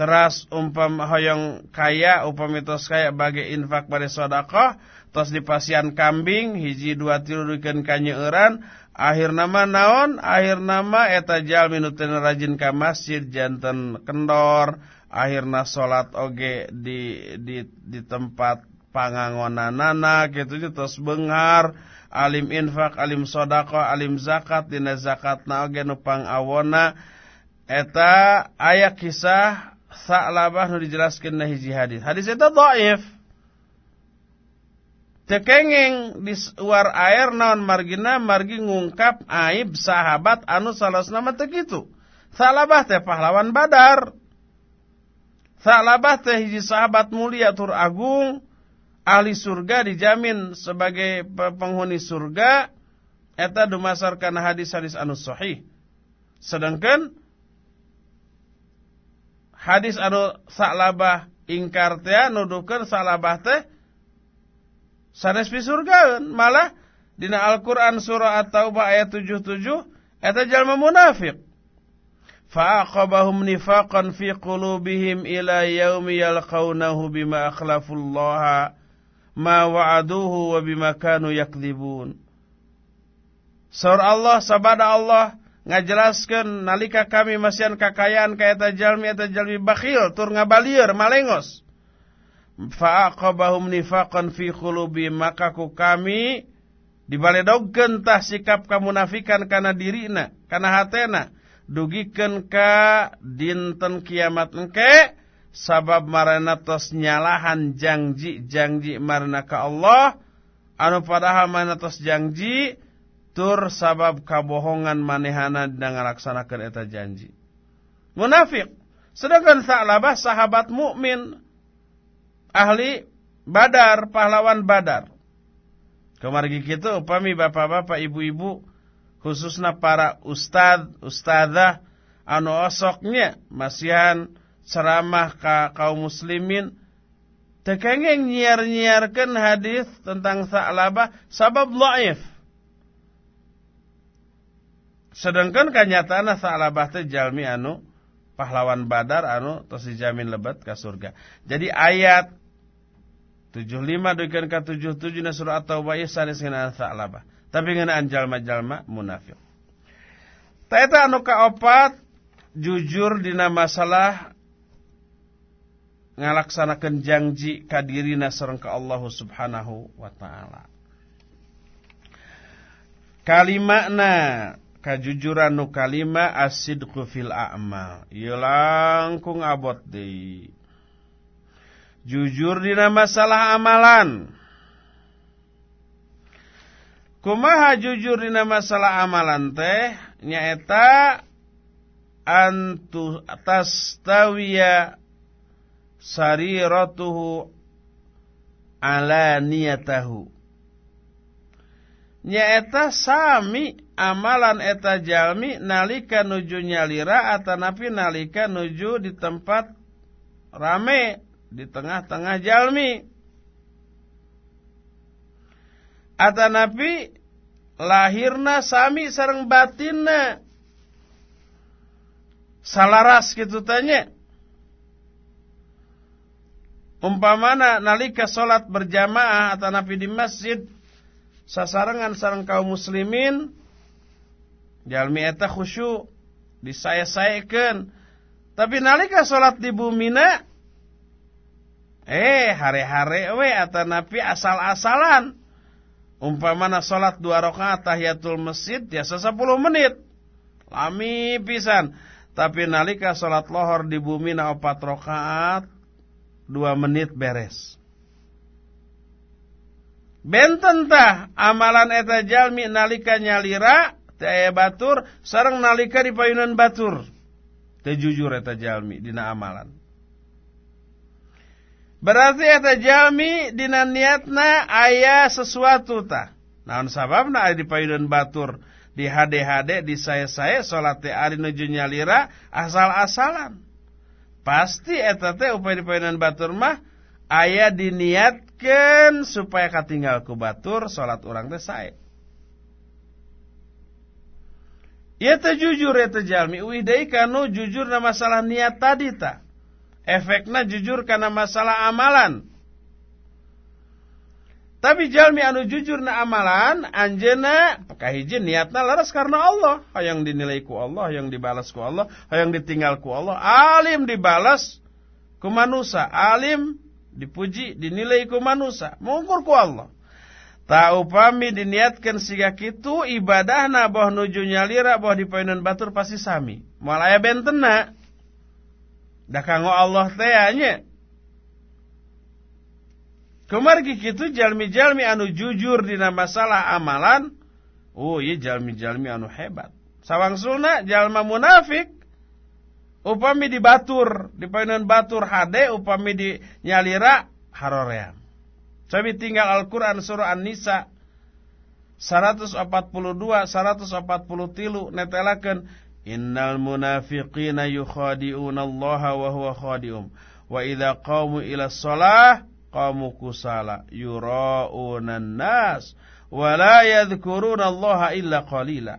teras umpam hoyong kaya upamitos kaya bagi infak pada sedekah tos dipasian kambing hiji dua tilu dikeun kanyeueuran akhir nama naon akhir nama eta jalmi nu rajin ka masjid janten kendor akhirna salat oge di di di tempat pangangonanana gitu terus benghar alim infak alim sodako alim zakat dina zakat oge nu pangawona. Eta aya kisah Sa'labah nu dijelaskeun na hiji hadis. Hadis eta dhaif. Tekengeng di luar air naon margina margi ngungkap aib sahabat anu salasna mah teh kitu. Sa'labah teh pahlawan Badar. Sa'labah teh hiji sahabat mulia tur agung ahli surga dijamin sebagai penghuni surga eta dumasarkan hadis-hadis anu sahih. Sedangkan hadis anu saklabah ingkar teh nuduhkeun salabah teh sanes pi surga malah dina Al-Qur'an surah At-Taubah ayat 77 eta jalma munafik fa'aqabahum nifaqan fi qulubihim ila yaumi yalqawnahu bima akhlafullaha ma wa'aduhu wa bima kanu yakdzibun Saur Allah sabada Allah ngajelaskan nalika kami masian kakayaan ka eta jalmi eta jalmi bakhil tur ngabalieur malengos. Fa'aqabahum nifaqan fi qulubi maka ku kami dibaledogkeun tah sikap kamunafikan kana dirina kana hatena. Dugikeun ka dinten kiamat engke sabab marana tos nyalahan janji-janji marana ka Allah anu padahal marana tos janji tur sabab kabohongan manehana dan ngalaksanakeun eta janji. Munafik. Sedangkan Sa'labah sahabat mukmin ahli Badar, pahlawan Badar. Kemargi kitu upami bapak-bapak, ibu-ibu khususnya para ustad, ustadzah anu osoknya masihan ceramah ka kaum muslimin tekengeng nyiar-nyiarkeun hadis tentang Sa'labah sabab dhaif Sedangkan kenyataan Sa'labah teh jalmi anu pahlawan Badar anu tos dijamin lebat ke surga. Jadi ayat 75 duikeun ka 77 na surah At-Taubah sanes ngeunaan Sa'labah. Tapi ngeunaan jalma-jalma munafik. Ta eta anu kaopat jujur dina masalah ngalaksanakeun janji kadirina sareng ka Allah Subhanahu wa taala. Kalimakna kajujuran nu kalima asidqu fil a'mal. Langkung abot deui. Jujur dina masalah amalan. Kumaha jujur dina masalah amalan teh? Nyaeta antu tastawiya sariratuhu ala niyatahu nyaeta sami amalan eta jalmi nalika nuju nyalira atanapi nalika nuju di tempat rame di tengah-tengah jalmi. Atanapi lahirna sami sareng batinna. Salaras gitu tanya umpamana nalika salat berjamaah atanapi di masjid sasarangan sarang kaum muslimin jalmi eta khusyuk disaya-sayakeun. Tapi nalika salat di bumina eh hare-hare we atanapi asal-asalan. Umpamana salat dua rakaat tahiyatul masjid biasa 10 menit. Lami pisan. Tapi nalika salat lohor di bumi na opat rakaat dua menit beres Benten tah amalan eta jalmi nalika nyalira teh batur sareng nalika di payunan batur. Teh jujur eta jalmi dina amalan. Berarti eta jalmi dina niatna aya sesuatu tah. Naon sababna aya di payunan batur di hade-hade di saya-saya salat teh ari nuju nyalira asal-asalan. Pasti eta teh upaya di payunan batur mah aya diniatkan supaya katinggal ku batur salat orang. Ia teh jujur jalmi jujur masalah niat tadi ta. Efekna jujur karena masalah amalan. Tapi jalmi anu jujur na amalan anjeuna kahiji niatna laras karena Allah, hayang dinilai ku Allah, hayang dibalas ku Allah, hayang ditinggal ku Allah, alim dibalas ku manusia, alim dipuji dinilai ku manusia. Mengukur ku Allah. Tak upami diniatkan siga kitu ibadah na boh nuju nyalira boh di poinan batur pasti sami. Malaya bentena. Dah kanggo Allah teanya Kemargi kitu jalmi-jalmi anu jujur dina masalah amalan Oh iya jalmi-jalmi anu hebat. Sawangsulna jalma munafik upami di batur di painan batur hade upami di nyalira haroream Tapi tinggal Al-Quran surah An-Nisa 142 140 tilu netelakan Innal munafiqina yukhadi'una Allah wa huwa khadi'um wa idza qamu ila shalah qamu kusala yura'una nas wa la yadhkuruna Allah illa qalila.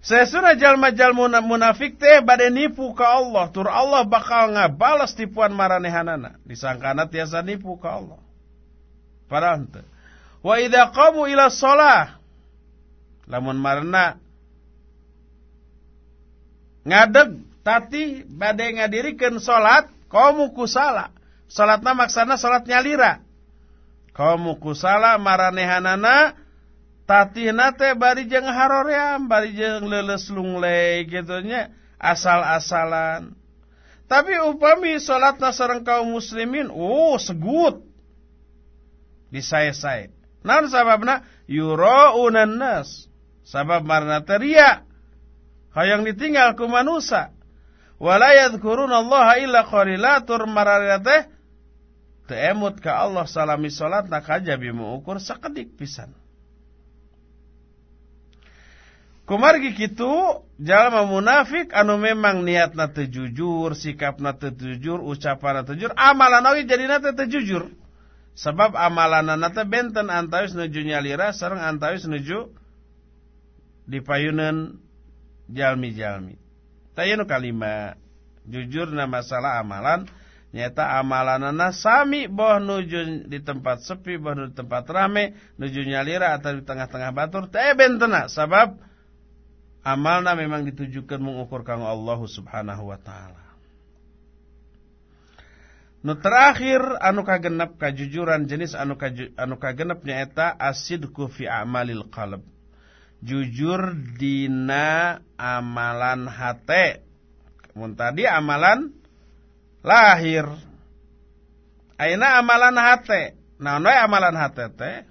Sesuna jalma-jalma munafik teh bade nipu ka Allah, tur Allah bakal ngabalas tipuan maranehanana. Disangkana tiasa nipu ka Allah. Padahal. Wa idza qamu ila shalah lamun marna ngadeg tati bade ngadirikeun salat kamu kusala. Salatna maksana salat nyalira. Kamu kusala maranehanana tatihna teh bari jeung haroream, bari jeung leuleus lunglei gitu nya, asal-asalan. Tapi upami salatna sareng kaum muslimin, oh segut. Disae-sae. Naon sababna? Yuraunan nas. Sabab marna teriak. Hayang ditinggal ku manusia. Wala yadhkuruna illa qalila tur marana teemut ka Allah salami salat nak aja bimu ukur sakedik pisan. Kumargi kitu jalma munafik anu memang niatna teu jujur, sikapna teu jujur, ucapanna teu jujur, amalan oge jadina teu jujur. Sebab amalanana teh benten antawis nuju nyalira sareng antawis nuju dipayuneun jalmi-jalmi. Tayanu kalima jujur na masalah amalan nyata amalanana sami boh nuju di tempat sepi boh di tempat rame nuju nyalira atau di tengah-tengah batur teh bentena sabab amalna memang ditujukan mengukur kang Allah Subhanahu wa taala. Nu terakhir anu kagenep kajujuran jenis anu kaju, anu kagenep asidku fi amalil qalb. Jujur dina amalan hate. Mun tadi amalan lahir. Aina amalan hate. Nah, amalan hate teh?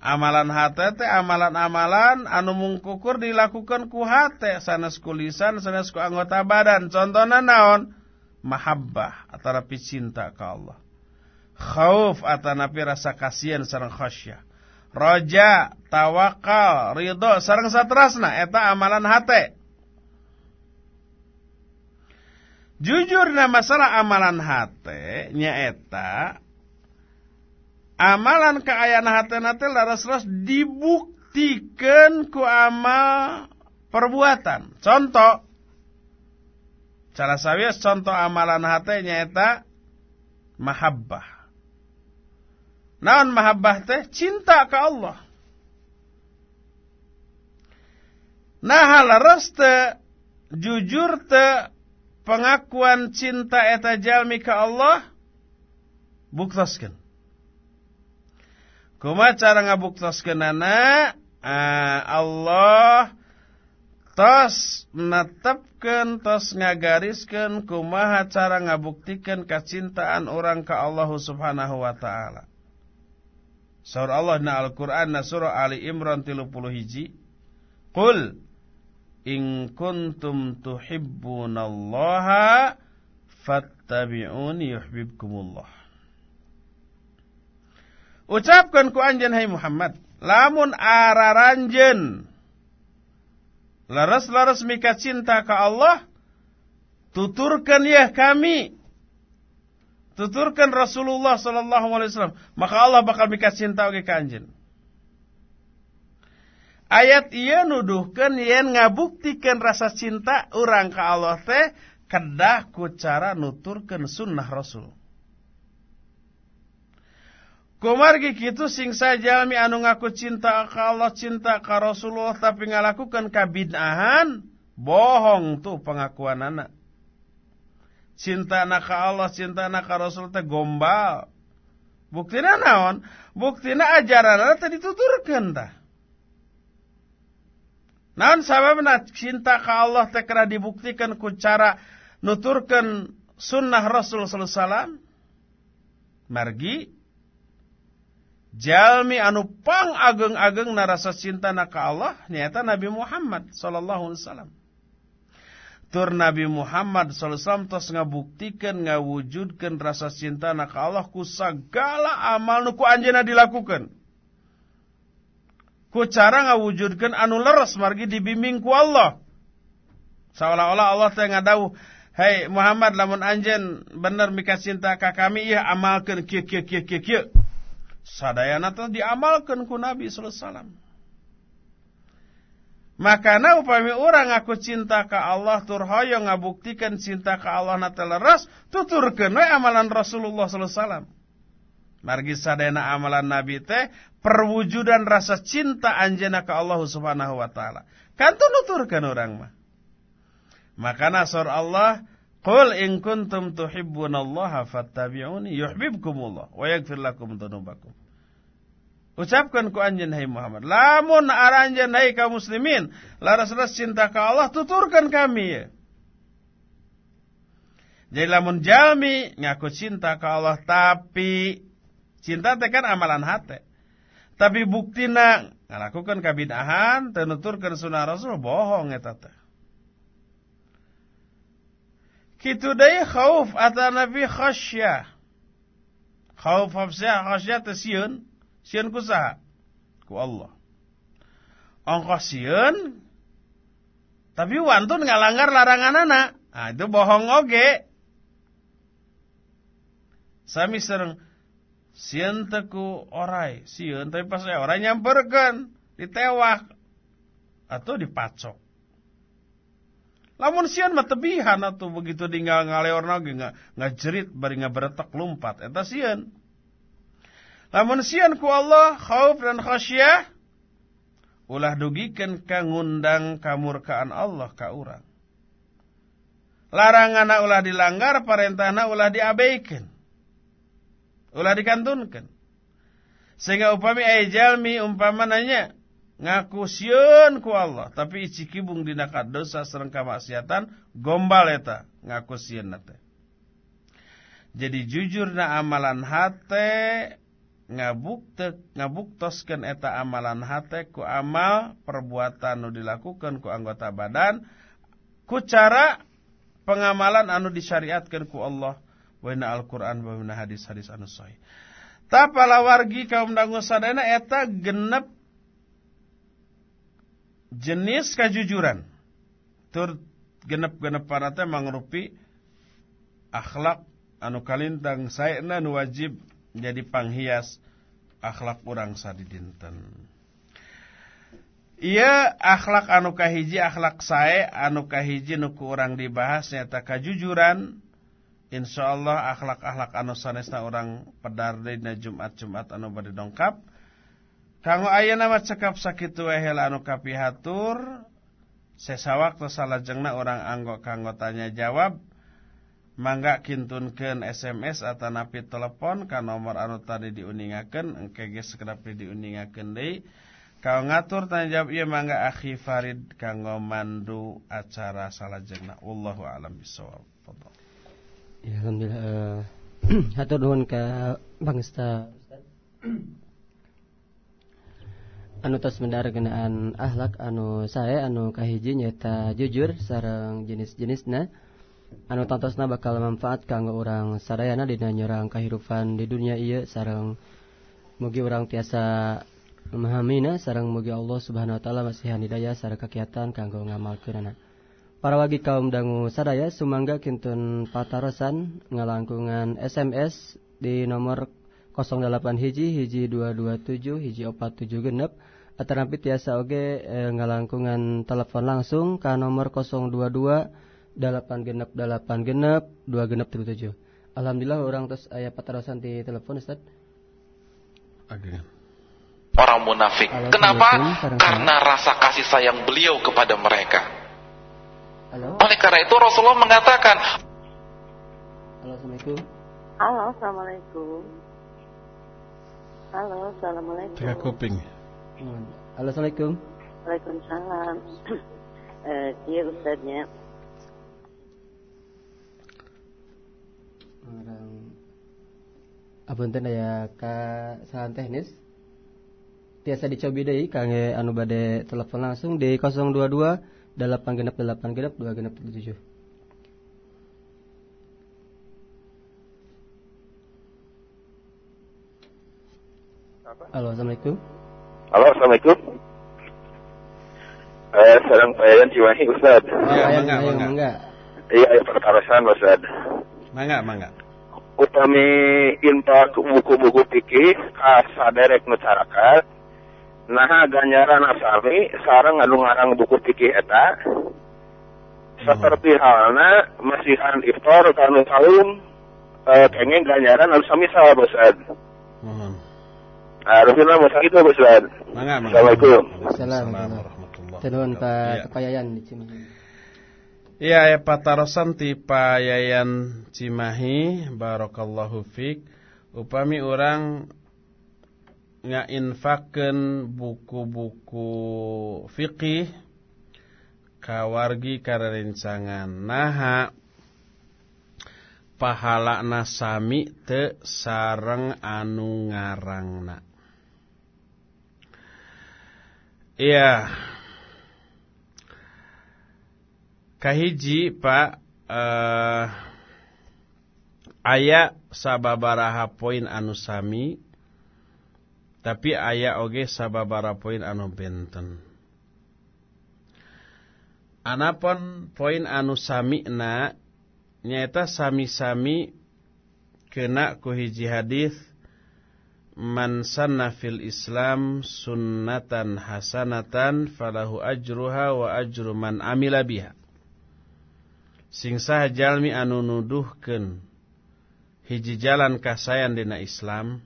Amalan hate teh amalan-amalan anu mungkukur dilakukan ku hate sanes kulisan sanes ku anggota badan. Contohna naon? Mahabbah atau rapi cinta ke Allah. Khauf atau napi rasa kasihan sareng khasyah. Roja, tawakal, ridho sareng satrasna eta amalan hate. Jujur na masalah amalan hate nyaeta amalan keayaan hati nanti laras-laras dibuktikan ku amal perbuatan. Contoh, cara sawias contoh amalan hati nyata mahabbah. Naon mahabbah teh cinta ke Allah. Nah laras te jujur te pengakuan cinta eta jalmi ke Allah buktoskeun. Kuma cara ngabuktaskeunana uh, Allah tos menetapkan tos ngagariskan kumaha cara ngabuktikan kecintaan orang ke Allah Subhanahu wa taala. Surah Allah na Al-Qur'an na surah Ali Imran 30 hiji. Qul in kuntum tuhibbunallaha fattabi'uni yuhibbukumullah. Ucapkan ku anjen hai Muhammad, lamun araranjen laras-laras mika cinta ke Allah, tuturkan ya kami. Tuturkan Rasulullah sallallahu alaihi wasallam, maka Allah bakal mika cinta ke anjen. Ayat ia nuduhkan yen ngabuktikan rasa cinta orang ke Allah teh kedah ku cara nuturkan sunnah Rasul. Kumargi kitu sing sajalmi anu ngaku cinta ka Allah, cinta ka Rasulullah tapi ngalakukan kabid'ahan, bohong tuh pengakuan anak. Cinta na ka Allah, cinta na ka Rasul teh gombal. Buktina naon? Buktina ajaran teh dituturkeun tah. Naon sababna cinta ka Allah teh kena dibuktikan ku cara nuturkan sunnah Rasul wasallam? Margi jalmi anu pang ageng-ageng narasa cinta na ka Allah nyata Nabi Muhammad sallallahu alaihi wasallam. Tur Nabi Muhammad sallallahu alaihi wasallam tos ngabuktikan ngawujudkan rasa cinta na ka Allah ku amal nu ku anjeunna dilakukan. Ku cara ngawujudkan anu leres margi dibimbing ku Allah. Seolah-olah Allah teh ngadauh, "Hei Muhammad lamun anjen bener mika cinta ka kami ieu amalkeun kieu kieu kieu kieu kieu." sadayana teh diamalkan ku Nabi sallallahu alaihi wasallam Makana upami orang aku cinta ke Allah turhoyo ngabuktikan cinta ke Allah nate leres tuturkeun amalan Rasulullah sallallahu alaihi wasallam. Margi sadayana amalan Nabi teh perwujudan rasa cinta anjena ke Allah Subhanahu wa taala. Kan nuturkeun orang mah. Makana sur Allah Qul in kuntum tuhibbunallaha fattabi'uni yuhibbukumullah wa yaghfir lakum dzunubakum. Ucapkan ku anjeun hai Muhammad, lamun aranjeun hai kaum muslimin, laras-laras cinta ka Allah tuturkan kami ya. Jadi lamun jalmi ngaku cinta ka Allah tapi cinta teh kan amalan hati. Tapi buktina ngalakukan kabidahan, tenuturkan sunnah Rasul bohong eta teh. Kitu deui khauf atau nabi khasyah. Khauf khasyah khasyah teh sieun, sieun ku saha? Ku Allah. Ongko sieun tapi wantun ngalanggar larangan anak. Nah, itu bohong oge. Sami sereng sieun teku orai, sieun tapi pas orai nyamperkeun, ditewak atau dipacok. Lamun sian mah tebihan atuh begitu tinggal ngaleor lagi nggak nggak jerit bari beretak lompat eta sian. Lamun sian ku Allah khauf dan khasyah ulah dugikan ka ngundang kamurkaan Allah ka urang. Larangan ulah dilanggar, perintahna ulah diabaikan. Ulah dikantunkan. Sehingga upami ay jalmi umpama nanya, ngaku sieun ku Allah. Tapi ici kibung dina dosa sareng kamaksiatan gombal eta ngaku sieun teh. Jadi jujur na amalan hate ngabukte ngabuktoskeun eta amalan hate ku amal perbuatan nu dilakukan ku anggota badan ku cara pengamalan anu disyariatkan ku Allah wa Al-Qur'an wa hadis-hadis anu sahih. Tapala wargi kaum dangu eta genep jenis kejujuran tur genep-genep teh mangrupi akhlak anu kalintang saena nu wajib jadi panghias akhlak urang sadidinten. Iya akhlak anu kahiji akhlak sae anu kahiji nu ku urang dibahas nyata kejujuran insyaallah akhlak-akhlak anu sanesna urang pedar dina Jumat-Jumat anu bade dongkap. Kanggo ayeuna mah cekap sakitu wae anu kapihatur sesawak salajengna orang anggo kanggo tanya jawab mangga kintunkeun SMS atau napi telepon ka nomor anu tadi diuningakeun engke ge sekedap diuningakeun deui. Kau ngatur tanya jawab ieu mangga akhi Farid kanggo mandu acara salajengna. Wallahu alam bisawab Ya alhamdulillah uh, hatur nuhun ka Bang Ustaz. Anu tos mendargenaan akhlak anu saya anu kahiji nyata jujur sarang jenis-jenisna. Anu tantosna bakal manfaat kanggo orang sadayana dina nyerang kahirupan di dunia iya sarang mugi orang tiasa memahamina sarang mugi Allah Subhanahu wa taala masih hidayah sareng kakiatan kanggo ngamalkeunana Para wagi kaum dangu sadaya sumangga kintun patarosan ngalangkungan SMS di nomor 08 hiji hiji 227 hiji 47 genep atanapi tiasa oge e, ngalangkungan telepon langsung ke nomor 022 8 genep 8 genep 2 genep 37 Alhamdulillah orang terus ayah patarasan di telepon Ustaz Agen. Orang munafik. Kenapa? Karena rasa kasih sayang beliau kepada mereka. Halo? Oleh karena itu Rasulullah mengatakan Halo Assalamualaikum Halo Assalamualaikum Halo, Assalamualaikum. Tiga kuping. Halo, Assalamualaikum. Waalaikumsalam. eh, iya Ustaznya. Orang Apunten ya ka sahan teknis. Tiasa dicobi deui kangge anu bade telepon langsung di 022 8 genep 8 genep 2 genep 7. Halo, Assalamualaikum. Halo, Assalamualaikum. Eh, sedang Payayan Cimahi, Ustaz. Ya, mangga, mangga. mangga. Iya, ya perkarasan, Ustaz. Mangga, mangga. upami infak buku-buku fikih ka saderek masyarakat nah ganjaran asami sarang anu ngarang buku fikih eta seperti halnya masihan iftar kanu tahun eh, kengeng ganjaran anu sami salah bosan Mohon. Harusnya masa itu bosan. Assalamualaikum. Assalamualaikum Iya. Pak Kepayayan di Cimahi. Iya, ya patarosan ti Yayan Cimahi, barakallahu fik. Upami orang ngainfakeun buku-buku fikih kawargi karerencangan naha pahala sami te sareng anu ngarangna. Iya. Kahiji Pak eh aya sababaraha poin anu sami tapi aya oge sababaraha poin anu benten. Anapun poin anu sami na nyaeta sami-sami kena ku hiji hadis man sanna fil Islam sunnatan hasanatan falahu ajruha wa ajru man amila biha. Sing saha jalmi anu nuduhkeun hiji jalan kasayan dina Islam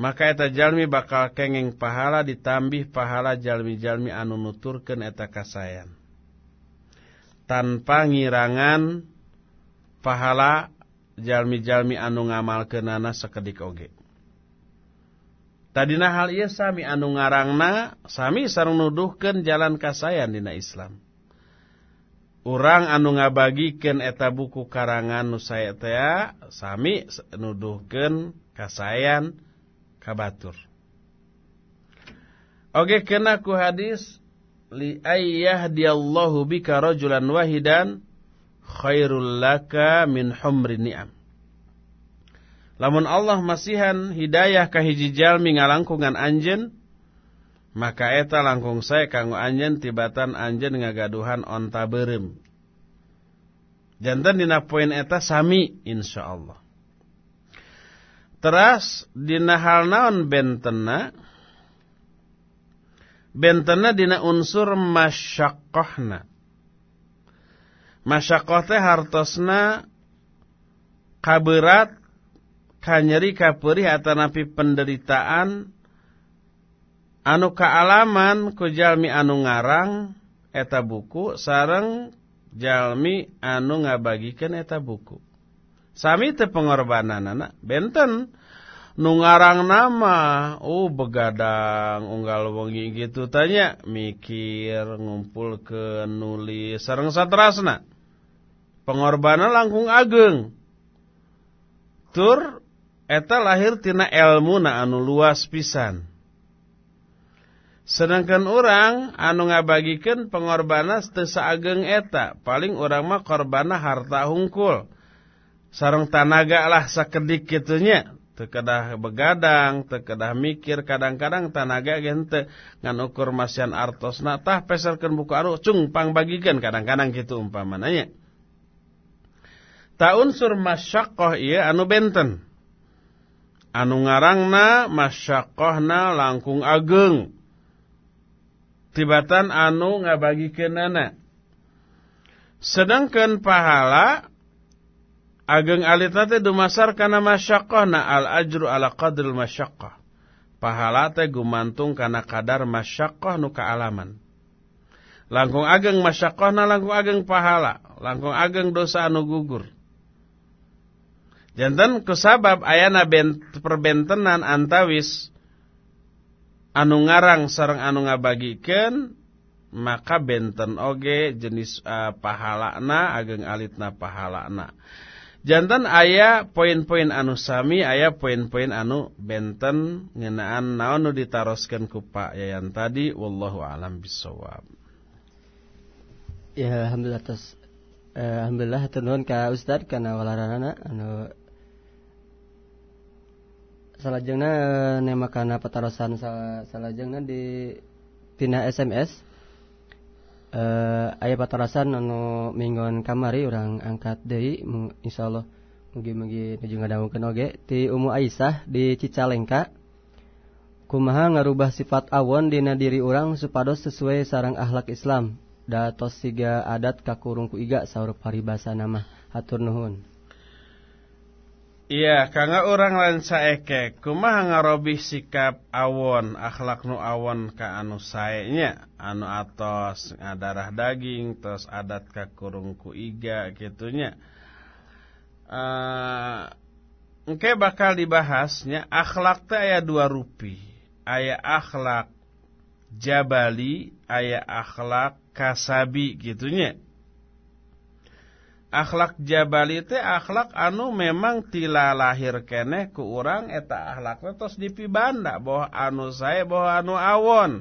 maka eta jalmi bakal kengeng pahala ditambih pahala jalmi-jalmi anu nuturkeun eta kasayan. Tanpa ngirangan pahala jalmi-jalmi anu ngamalkeunana sakedik oge. Tadina hal ieu sami anu ngarangna sami sareng nuduhkeun jalan kasayan dina Islam. Urang anu ngabagikeun eta buku karangan nu saya teh sami nuduhkeun kasayan kabatur. Oge kena ku hadis li ayyahdiyallahu bika rajulan wahidan khairul laka min humri ni'am. Lamun Allah masihan hidayah ka hiji jalmi ngalangkungan anjeun maka eta langkung saya kanggo anjen tibatan anjen ngagaduhan onta berem. Jantan dina poin eta sami insyaallah. Teras hal naon bentena bentena dina unsur masyaqqahna. Masyaqqah teh hartosna kaberat kanyeri kaperih atanapi penderitaan anu kaalaman ku jalmi anu ngarang eta buku sareng jalmi anu ngabagikeun eta buku sami teu pengorbananana benten. Nu ngarang nama. Uh begadang unggal wengi gitu tanya. Mikir ngumpul ke nulis satrasna. Pengorbanan langkung ageng. Tur eta lahir tina ilmu na anu luas pisan. Sedangkan orang anu ngabagikeun pengorbanan teu saageng eta, paling orang mah korbana harta hungkul. Sareng tanaga lah sakedik kitunya, teu kedah begadang, teu kedah mikir, kadang-kadang tanaga ge henteu ngan ukur masian artosna tah peserkeun buku anu cung pangbagikeun kadang-kadang kitu umpamananya. Ta unsur masyaqqah ieu anu benten. Anu ngarangna masyaqqahna langkung ageng tibatan anu ngabagikeunana. Sedangkan pahala ageng alitna teh dumasar kana masyaqqahna al ajru ala qadril masyaqqah. Pahala teh gumantung kana kadar masyaqqah nu kaalaman. Langkung ageng masyaqqahna langkung ageng pahala, langkung ageng dosa anu gugur. Janten kusabab ayana perbentenan antawis anu ngarang sareng anu ngabagikeun maka benten oge jenis uh, pahalana ageng alitna pahalana jantan aya poin-poin anu sami aya poin-poin anu benten ngeunaan naon nu ditaroskeun ku Pak Yayan tadi wallahu alam bisawab Ya alhamdulillah atas eh, alhamdulillah hatur nuhun ka Ustaz kana walaranana anu salajengna nema kana patarosan salajengna di tina SMS eh aya patarosan anu minggon kamari urang angkat deui insyaallah mugi-mugi nuju ngadangkeun oge. Ti Ummu Aisyah di Cicalengka kumaha ngarubah sifat awon dina diri orang supados sesuai sarang akhlak Islam. Datos siga adat kakurung ku iga saur paribasa nama hatur nuhun Iya, kangga orang lain saeke, kumaha ngarobih sikap awon, akhlak nu awon ka anu saenya, anu atos ngadarah daging, terus adat kakurung ku iga gitunya. Uh, Oke bakal dibahasnya akhlak teh aya dua rupi aya akhlak jabali, aya akhlak kasabi gitunya. Akhlak jabali teh akhlak anu memang tila lahir kene ku urang eta akhlaknya terus dipibanda bahwa anu saya bahwa anu awon.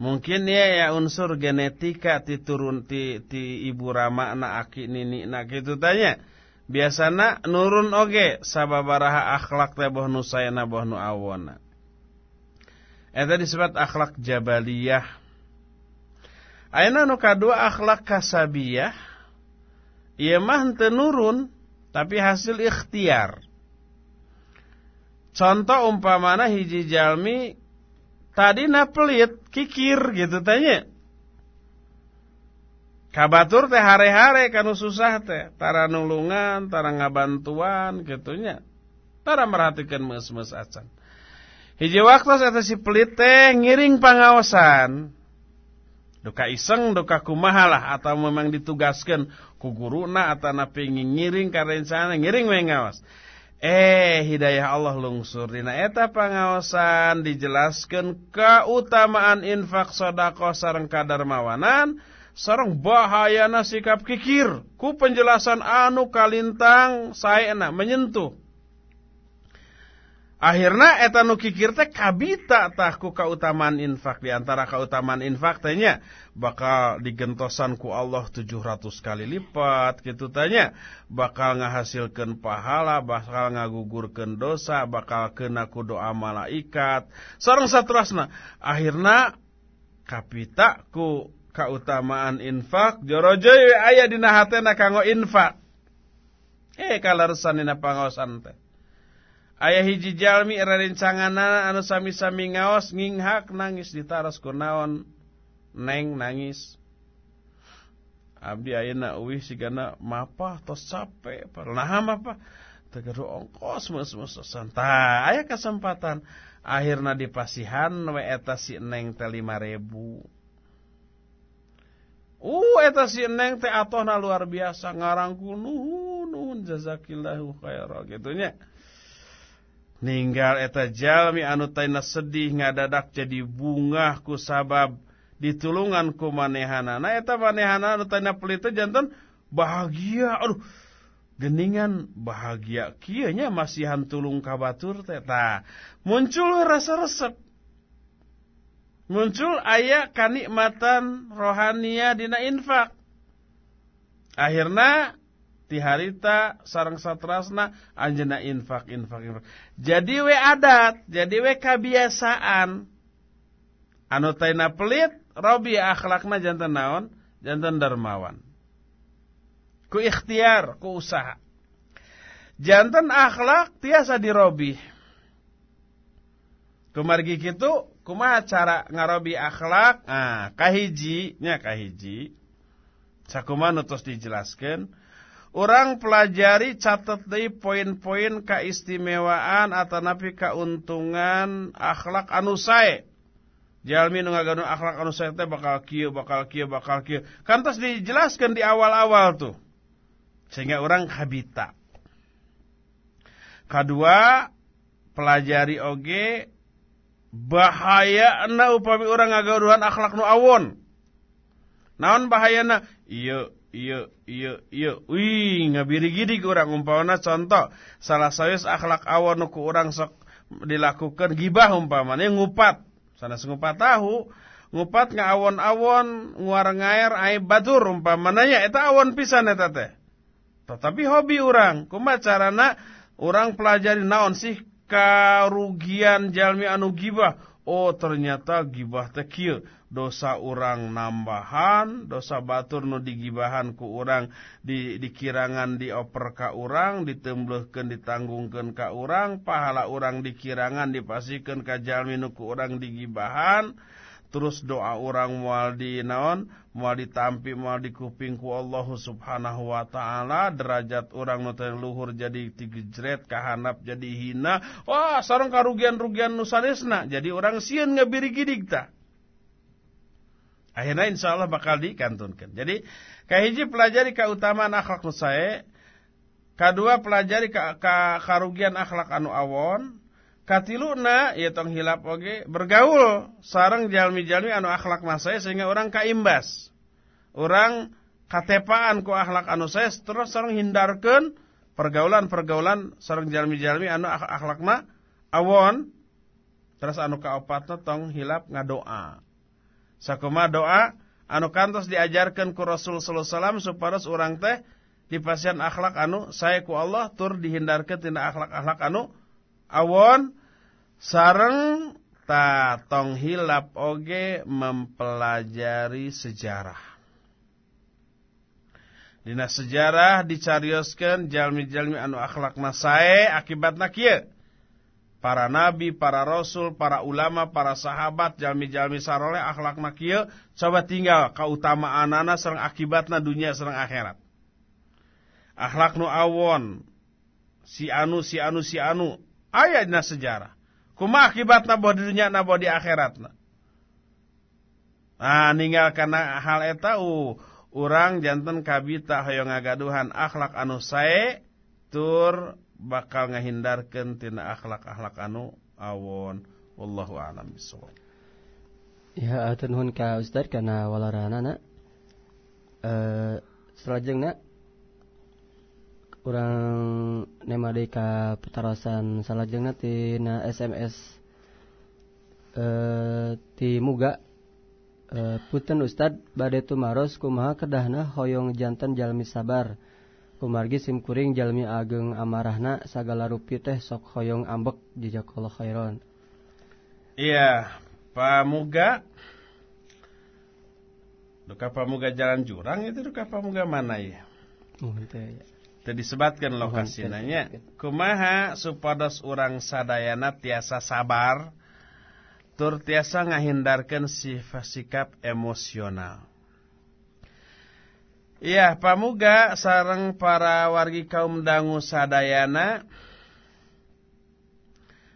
Mungkin ya ya unsur genetika ti turun ti, ti ibu rama na aki nini na gitu tanya. Biasana nurun oge sababaraha akhlak teh boh nu sayana boh nu awona. Eta disebut akhlak jabaliyah. Ayeuna nu kadua akhlak kasabiyah. Ieu mah henteu nurun tapi hasil ikhtiar. Contoh umpamana hiji jalmi tadi pelit, kikir gitu tanya. Kabatur teh hare-hare kanu susah teh, tara nulungan, tara ngabantuan gitunya. Tara merhatikan mes-mes acan. Hiji waktu saya si pelit teh ngiring pangawasan. Duka iseng, duka kumahalah atau memang ditugaskan ku guruna atau napi ngiring karena sana ngiring mengawas. Eh hidayah Allah lungsur dina. Eta pangawasan dijelaskan keutamaan infak sodako sareng kadar mawanan sareng bahayana sikap kikir. Ku penjelasan anu kalintang saya enak menyentuh Akhirnya eta nu kikir teh kabita tah ku kautamaan infak. Di antara kautamaan infak tanya bakal digentosan ku Allah 700 kali lipat gitu tanya bakal ngahasilkan pahala bakal ngagugurkeun dosa bakal kena ku doa malaikat. Sareng saterusna akhirnya kapita ku kautamaan infak jorojoy aya dina hatena kanggo infak. Eh kalaresan dina pangaosan teh Ayah hiji jalmi rerencangana anu sami-sami ngaos nginghak nangis ditaras kunaon neng nangis. Abdi ayeuna uwih sigana mapah tos capek pernah apa tegeru ongkos mus-mususan. Tah aya kesempatan akhirna dipasihan we eta si neng teh 5000. Uh eta si neng teh atohna luar biasa ngarangku nuhun nuhun jazakillahu khairan gitunya ninggal eta jalmi anu taina sedih ngadadak jadi bunga ku sabab ditulungan ku manehana. Nah eta manehana anu taina pelit jantan bahagia. Aduh geningan bahagia. Kianya masihan tulung kabatur teh muncul rasa resep muncul ayat kanikmatan rohania dina infak. Akhirnya ti harita sarang satrasna anjena infak infak infak. Jadi we adat jadi we kebiasaan. Anu taina pelit robi akhlakna jantan naon? Jantan dermawan. Ku ikhtiar ku usaha. Jantan akhlak tiasa dirobi. Kumargi kitu kumaha cara ngarobi akhlak? Ah kahiji nya kahiji. Sakumaha nutus dijelaskan Orang pelajari catat deh poin-poin keistimewaan atau napi keuntungan akhlak anu sae. Jalmi nu ngaganu akhlak anu sae teh bakal kieu, bakal kieu, bakal kieu. Kan terus dijelaskan di awal-awal tuh. Sehingga orang habita. Kedua, pelajari oge bahaya na upami orang ngagaduhan akhlak nu awon. Naon bahayana? Iya iya iya iya. Wih ngabiri gidi orang. Umpamana contoh salah sayus akhlak awon ku orang sok dilakukan gibah umpamanya ngupat. Sana ngupat tahu ngupat ngawon-awon nguar ngair aib batur umpamana ya eta awon pisan eta teh. Tetapi hobi orang. Kumaha carana orang pelajari naon sih karugian jalmi anu gibah? Oh ternyata gibah teh dosa orang nambahan dosa batur nu digibahan ku orang di dikirangan dioper ka orang ditembelkeun ditanggungkeun ka orang pahala orang dikirangan dipasikan ka jalmi nu ku orang digibahan terus doa orang mual di naon? Mual ditampi mual di kuping ku Allah subhanahu wa ta'ala derajat orang nu luhur jadi tigejret kahanap jadi hina. Wah sarang karugian-rugian nusanesna jadi orang sieun ngabiri gidig Akhirnya insya Allah bakal dikantunkan. Jadi kahiji pelajari keutamaan akhlak nusae. Kedua pelajari ka, ka karugian akhlak anu awon. Katiluna ya tong hilap oge bergaul sarang jalmi-jalmi anu akhlak nasae sehingga orang kaimbas. Orang katepaan ku akhlak anu saya terus sarang hindarkan pergaulan-pergaulan sarang jalmi-jalmi anu akhlakna awon. Terus anu kaopatna tong hilap ngadoa sakuma doa anu kantos diajarkan ku Rasul sallallahu alaihi wasallam urang teh dipasian akhlak anu saya ku Allah tur dihindarkeun tina akhlak-akhlak anu. Awon sareng ta tong hilap oge mempelajari sejarah. Dina sejarah dicarioskeun jalmi-jalmi anu akhlakna sae akibatna kieu para nabi, para rasul, para ulama, para sahabat, jalmi-jalmi saroleh akhlak nakia, coba tinggal keutamaan anak serang akibatna dunia serang akhirat. Akhlak nu awon, si anu, si anu, si anu, ayatnya sejarah. Kuma akibatna boh di dunia boh di akhiratna. Nah, ninggal karena hal eta uh, urang jantan kabita hoyong ngagaduhan akhlak anu sae tur bakal ngahindarkan tina akhlak-akhlak anu awon. Wallahu a'lam bishawab ya atur nuhun ka ustaz kana walaranana. Eh salajengna urang nema deui ka petarasan salajengna tina SMS eh ti muga. Eh punten ustad bade tumaros kumaha kedahna hoyong jantan jalmi sabar Kumargi simkuring jalmi ageng amarahna sagala rupi teh sok hoyong ambek jazakallah khairan. Iya, Pamuga Duka Pamuga Jalan Jurang itu Duka Pamuga mana ya? Oh, itu ya. Tadi disebutkan lokasinya. Kumaha supados orang sadayana tiasa sabar tur tiasa ngahindarkan sifat sikap emosional. Iya, pamuga sarang para wargi kaum dangu sadayana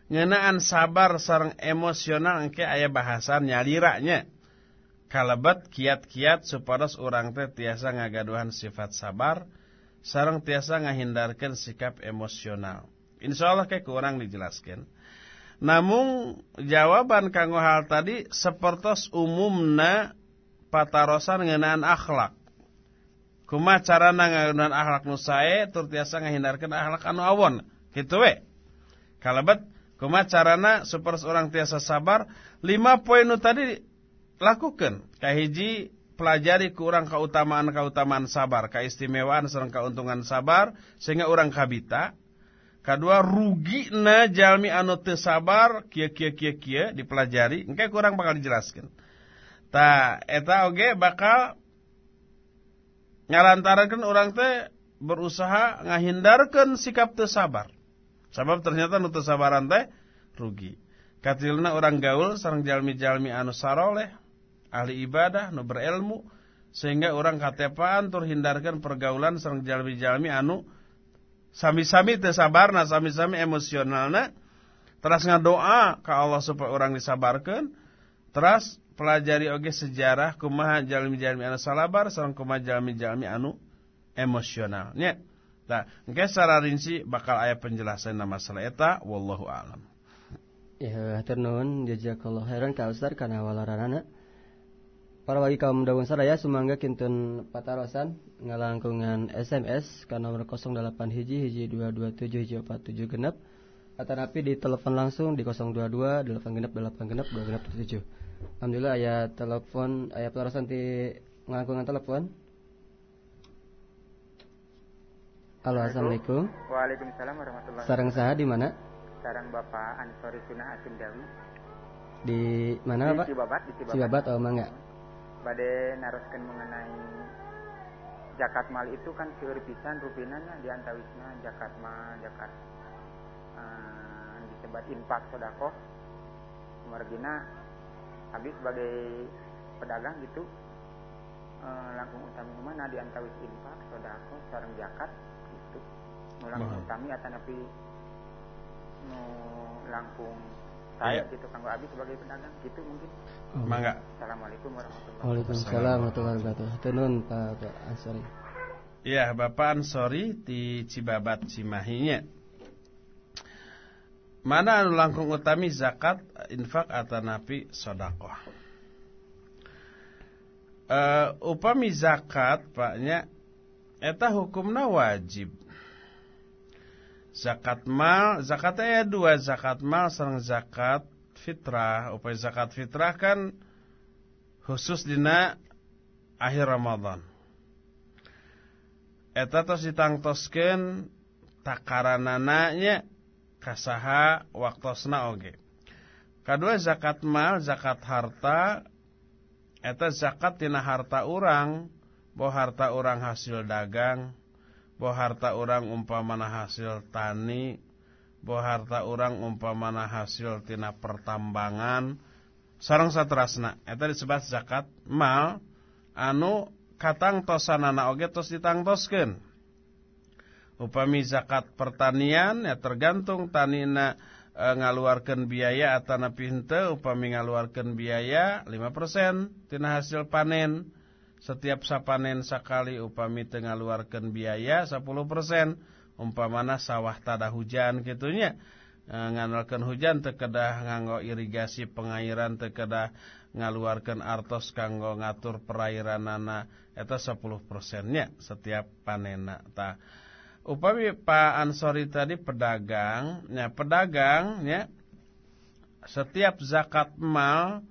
ngenaan sabar sarang emosional engke aya bahasan nyaliranya. Kalebet kiat-kiat supados orang teh tiasa ngagaduhan sifat sabar sarang tiasa ngahindarkan sikap emosional. Insyaallah kayak kurang dijelaskan. Namun jawaban kanggo hal tadi sepertos umumna patarosan ngenaan akhlak Kuma cara ngagunan akhlak nu sae tur tiasa ngahindarkeun akhlak anu awon. Kitu we. Kalebet kuma carana supaya orang tiasa sabar, lima poin nu tadi lakukan. Kahiji pelajari ku urang keutamaan-keutamaan sabar, keistimewaan serang keuntungan sabar sehingga orang kabita. Kedua rugi na jalmi anu teu sabar kia kia kia kia dipelajari, engke kurang bakal dijelaskan. Ta eta oge bakal ngalantaran orang teh berusaha ngahindarkan sikap tersabar. Sebab ternyata nu sabaran teh rugi. Katilna orang gaul sarang jalmi-jalmi anu saroleh, ahli ibadah, nu berilmu, sehingga orang katepaan tur hindarkan pergaulan sarang jalmi-jalmi anu sami-sami tersabarna, sami-sami emosionalna, terus ngadoa ke Allah supaya orang disabarkan, terus pelajari oge sejarah kumaha jalmi-jalmi anu salabar sareng kumaha jalmi-jalmi anu emosional nya Nah, engke secara rinci bakal aya penjelasan nama masalah eta wallahu alam. Ya, hatur nuhun jazakallahu khairan ka Ustaz kana walaranana. Para wali kaum daun saraya sumangga kinten patarosan ngalangkungan SMS ka nomor 08 hiji hiji 227 hiji 47 genep atanapi di telepon langsung di 022 8 genep 8 genep 2 genep 7. Alhamdulillah ayah telepon ayah pelarasan di ngakungan telepon. Halo, assalamualaikum. Waalaikumsalam warahmatullahi Sarang saha di mana? Sarang Bapak Ansori Sunah Asindawi. Di mana di Pak? Cibabat, di Cibabat. Cibabat oh mangga. Bade naroskeun mengenai zakat mal itu kan seueur pisan rupinana di antawisna zakat mal, zakat uh, disebut infak sedekah. Margina habis sebagai pedagang gitu uh, langkung utami mana di antawis infak sedekah sareng zakat gitu. Nu langkung utami atanapi nu langkung saya Iya. gitu kanggo abi sebagai pedagang gitu mungkin. Oh. Mangga. Assalamualaikum warahmatullahi Waalaikumsalam warahmatullahi wabarakatuh. Tenun Pak Ansori. Iya, Bapak Ansori di Cibabat Cimahinya. Mana anu langkung utami zakat, infak atau napi sodakoh. Uh, upami zakat, paknya, eta hukumna wajib. Zakat mal, zakatnya ya dua, zakat mal sareng zakat fitrah. Upaya zakat fitrah kan khusus dina akhir Ramadan. Eta tos ditangtoskeun takaranana nya kasaha waktosna oge. Kadua zakat mal, zakat harta eta zakat tina harta urang, bo harta urang hasil dagang, bo harta urang umpamana hasil tani, bo harta urang umpamana hasil tina pertambangan, sareng saterasna eta disebut zakat mal anu katang tosanana oge tos ditangtoskeun upami zakat pertanian ya tergantung tanina e, ngaluarkeun biaya atanapi henteu upami ngaluarkeun biaya 5% tina hasil panen. Setiap sapanen sakali upami teu ngaluarkeun biaya 10% umpamana sawah tada hujan kitunya. Ngandalkeun hujan teu kedah nganggo irigasi pengairan teu kedah ngaluarkeun artos kanggo ngatur perairanana eta 10% nya setiap panena tah upami Pak Ansori tadi pedagang nya pedagang nya setiap zakat mal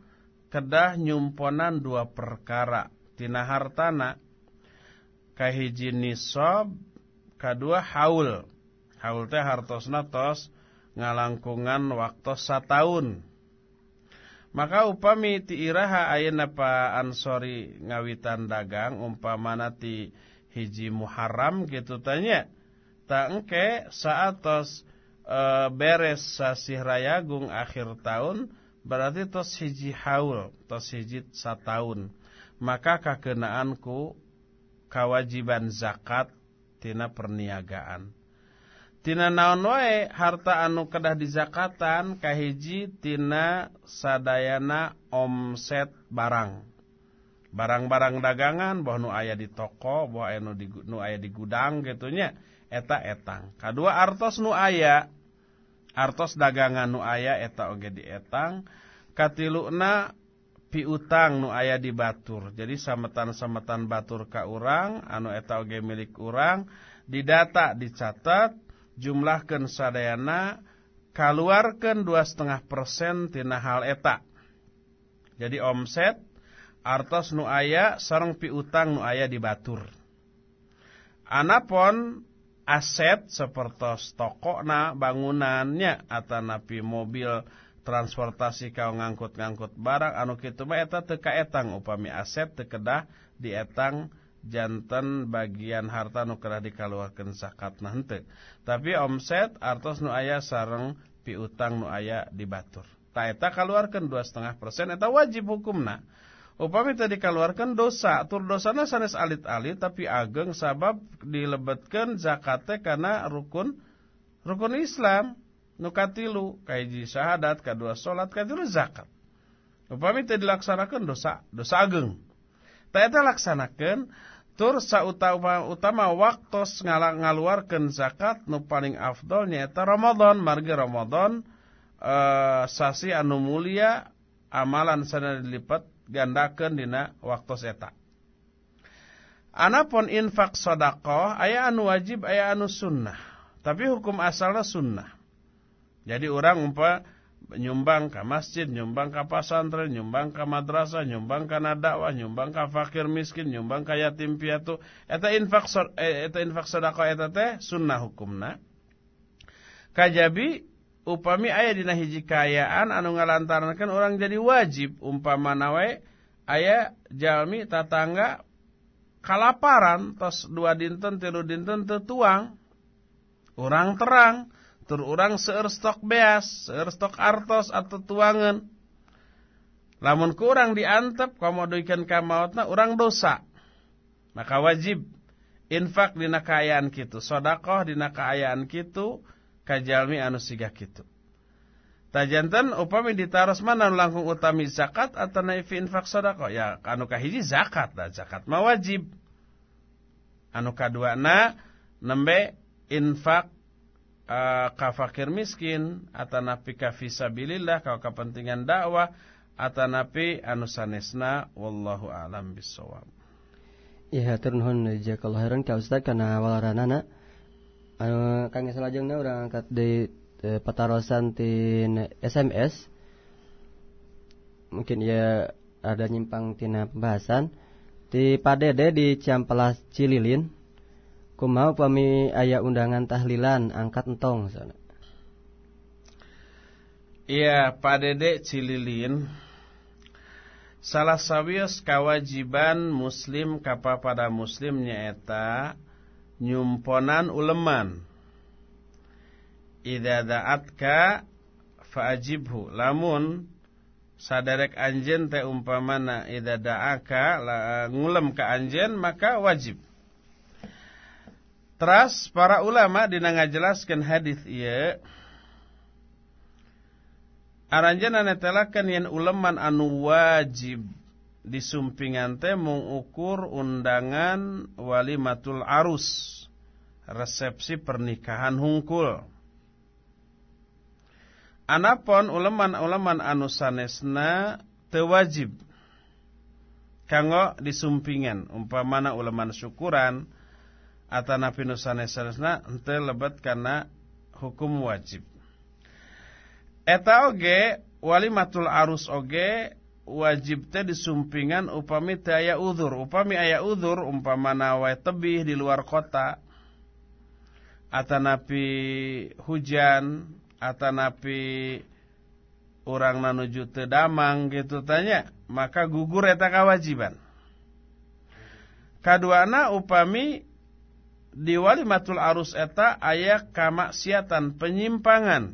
kedah nyumponan dua perkara tina hartana. Kahiji nisab kadua haul. Haul teh hartosna tos ngalangkungan waktu sataun. Maka upami ti iraha ayeuna pa ansori ngawitan dagang umpamana ti hiji muharram gitu tanya tak engke saatos e, beres sasih rayagung akhir tahun berarti tos hiji haul tos hiji sataun maka kakenaanku kewajiban zakat tina perniagaan. Tina naon wae harta anu kedah dizakatan kahiji tina sadayana omset barang. Barang-barang dagangan boh nu aya di toko, boh aya nu, di, nu aya di gudang gitunya, eta etang. Kadua artos nu aya, artos dagangan nu aya eta oge di etang. Katiluna piutang nu aya di batur. Jadi sametan-sametan batur ka urang, anu eta oge milik urang, didata dicatat jumlahkan sadayana kaluarkan dua setengah persen tina hal eta. Jadi omset artos nu aya sareng piutang nu aya di batur. Anapun aset seperti toko na bangunannya atau napi mobil transportasi kau ngangkut-ngangkut barang anu kitu mah eta teu kaetang upami aset teu kedah dietang jantan bagian harta nu kedah dikaluarkeun zakatna henteu. Tapi omset artos nu aya sareng piutang nu aya di batur. Ta eta kaluarkeun 2,5% eta wajib hukumna. Upami tadi dikaluarkeun dosa, tur dosana sanes alit-alit tapi ageng sabab dilebetkeun zakatnya karena rukun rukun Islam nu katilu kahiji syahadat, kadua salat, katilu zakat. Upami tadi dilaksanakeun dosa, dosa ageng. Ta eta laksanakeun tur sautama utama waktos ngalang ngaluarkeun zakat nu paling afdol nyaeta Ramadan margi Ramadan uh, sasi anu mulia amalan sana dilipat gandakeun dina waktos eta Anapun infak sedekah aya anu wajib aya anu sunnah tapi hukum asalna sunnah jadi orang umpa nyumbang ke masjid, nyumbang ke pesantren, nyumbang ke madrasah, nyumbang ke dakwah, nyumbang ke fakir miskin, nyumbang ke yatim piatu. Eta infak eta infak sedekah eta teh sunnah hukumna. Kajabi upami aya dina hiji kayaan anu ngalantarankeun orang jadi wajib. Umpama nawe aya jalmi tatangga kalaparan tos dua dinten tilu dinten tetuang orang terang tur orang seueur stok beas seueur stok artos atau tuangan lamun kurang diantep komoduikeun ka mautna urang dosa. Maka wajib infak dina kaayaan kitu sedekah dina kaayaan kitu kajalmi anu siga kitu. Tajanten upami ditaros mana langkung utami zakat atau naifi infak sedekah ya anu kahiji zakat da zakat mah wajib. Anu kaduana nembe infak uh, ka fakir miskin atau napi ka fisabilillah ka kepentingan dakwah atau napi anu sanesna wallahu alam bisawab Ya turun nuhun jazakallahu khairan ka Ustaz kana walaranana anu kang salajengna urang angkat di e, petarosan tin SMS mungkin ya ada nyimpang tina pembahasan. Di Padede di Ciampelas Cililin. Kumau pami aya undangan tahlilan angkat entong sana Iya Padede Cililin. Salah sawios kewajiban muslim kapa pada muslim nyaeta nyumponan uleman. Idza da'atka fa'ajibhu. Lamun sadarek anjen teh umpamana idza da'aka ngulem ka anjen maka wajib. Teras para ulama dina ngajelaskeun hadis ieu Aranjana netelakan yang uleman anu wajib disumpingan teh mengukur undangan walimatul arus resepsi pernikahan hungkul. Anapun uleman-uleman anu sanesna tewajib kanggo disumpingan umpamana uleman syukuran atana pinusanesna ente lebet karena hukum wajib. Eta oge walimatul arus oge wajib teh disumpingan upami teh aya uzur. Upami aya uzur umpamana wae tebih di luar kota atanapi hujan atanapi orang nanuju teu damang gitu tanya maka gugur eta kawajiban. Kaduana upami di walimatul arus eta aya kamaksiatan penyimpangan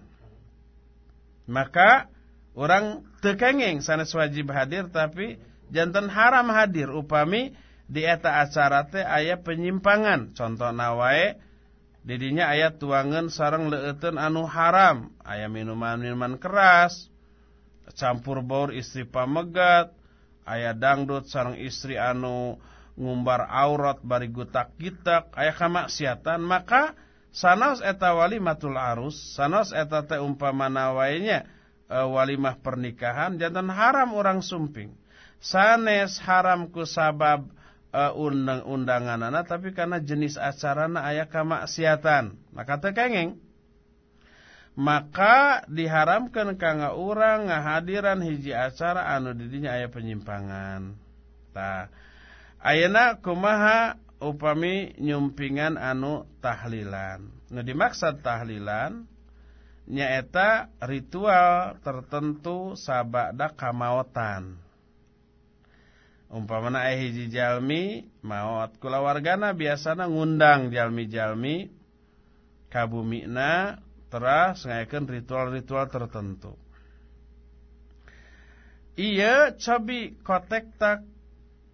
maka orang tekengeng sanes wajib hadir tapi jantan haram hadir. Upami di eta acara teh aya penyimpangan. Contoh nawae didinya aya tuangan sarang leueteun anu haram. Aya minuman-minuman keras campur baur istri pamegat aya dangdut sarang istri anu ngumbar aurat bari gutak gitak aya kamaksiatan maka sanos eta walimatul arus sanos eta teh umpamana waenya e, walimah pernikahan jantan haram orang sumping. Sanes haram ku sabab e, undang undanganana tapi karena jenis acarana aya kamaksiatan. Maka teh kengeng maka diharamkan kangga orang ngahadiran hiji acara anu didinya aya penyimpangan. Tah ayeuna kumaha upami nyumpingan anu tahlilan. Nah dimaksud tahlilan nyaeta ritual tertentu sabada kamaotan. Umpamana aya hiji jalmi maot kula wargana biasana ngundang jalmi-jalmi kabumina teras ngayakeun ritual-ritual tertentu. Iya cobi kotek tak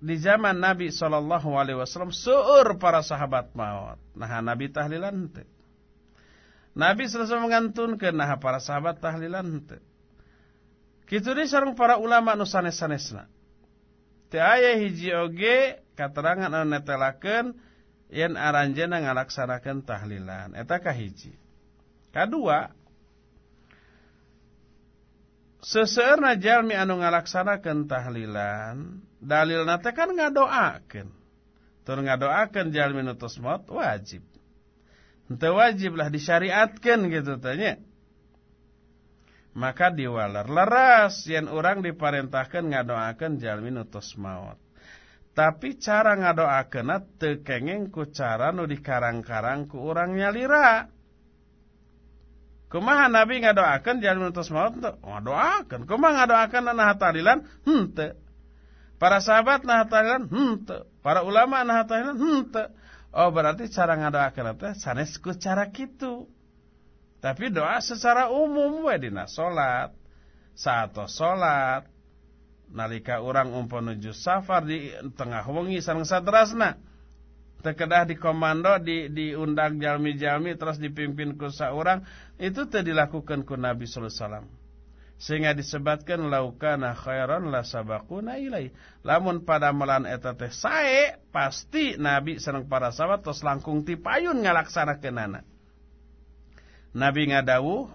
di zaman Nabi Shallallahu Alaihi Wasallam seur para sahabat maut. Nah Nabi tahlilan hente. Nabi selesai mengantunkan nah para sahabat tahlilan hente. Kitu sarung para ulama nusanes sanesna. Teu aya hiji oge katerangan anu netelakeun yen aranjeuna ngalaksanakeun tahlilan. Eta kahiji. Kadua, seseorang jalmi anu ngalaksanakeun tahlilan dalil nate kan ngadoakeun. Tur ngadoakeun jalmi nutus maut wajib. Henteu wajib lah disyariatkeun gitu tanya. Maka diwalar leras yen orang diparentahkeun ngadoakeun jalmi nutus maut. Tapi cara ngadoakeunna teu kengeng ku cara nu dikarang-karang ku urang nyalira. Kumaha Nabi ngadoakeun jalmi tos maut henteu? Ngadoakeun. Kumaha ngadoakeun nah tahlilan? Henteu. Para sahabat nah tahlilan? Henteu. Para ulama nah tahlilan? Henteu. Oh berarti cara ngadoakeun teh sanes ku cara kitu. Tapi doa secara umum we dina salat, saat salat, nalika orang umpah nuju safar di tengah wengi sareng sadrasna terkedah di komando di diundang jalmi-jalmi terus dipimpin ku saurang itu teu dilakukan ku Nabi sallallahu alaihi wasallam sehingga disebutkan laukana khairan la sabaquna ilai. Lamun pada melan eta teh sae pasti Nabi sareng para sahabat tos langkung ti payun ngalaksanakeunana Nabi ngadawuh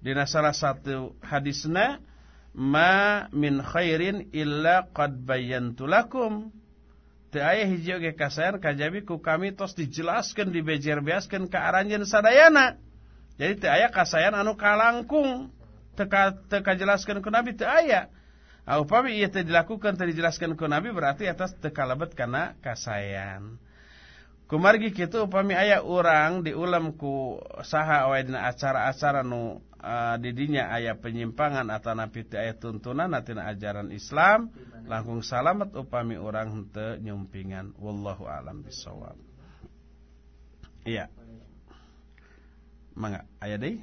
dina salah satu hadisna ma min khairin illa qad bayyantu lakum. Teu aya hiji oge kajabi ku kami tos dijelaskeun dibejer-beaskeun ka aranjeun sadayana. Jadi teu aya kasayan anu kalangkung teka teka jelaskeun ku Nabi teu aya. Ah upami ieu teu dilakukan teu dijelaskeun ku Nabi berarti atas teu kalebet kana kasayan. Kumargi kitu upami aya urang diulam ku saha wae acara-acara nu uh, didinya aya penyimpangan atau napi teu aya tuntunan tina ajaran Islam langkung salamet upami orang henteu nyumpingan wallahu alam bisawab iya mangga aya deui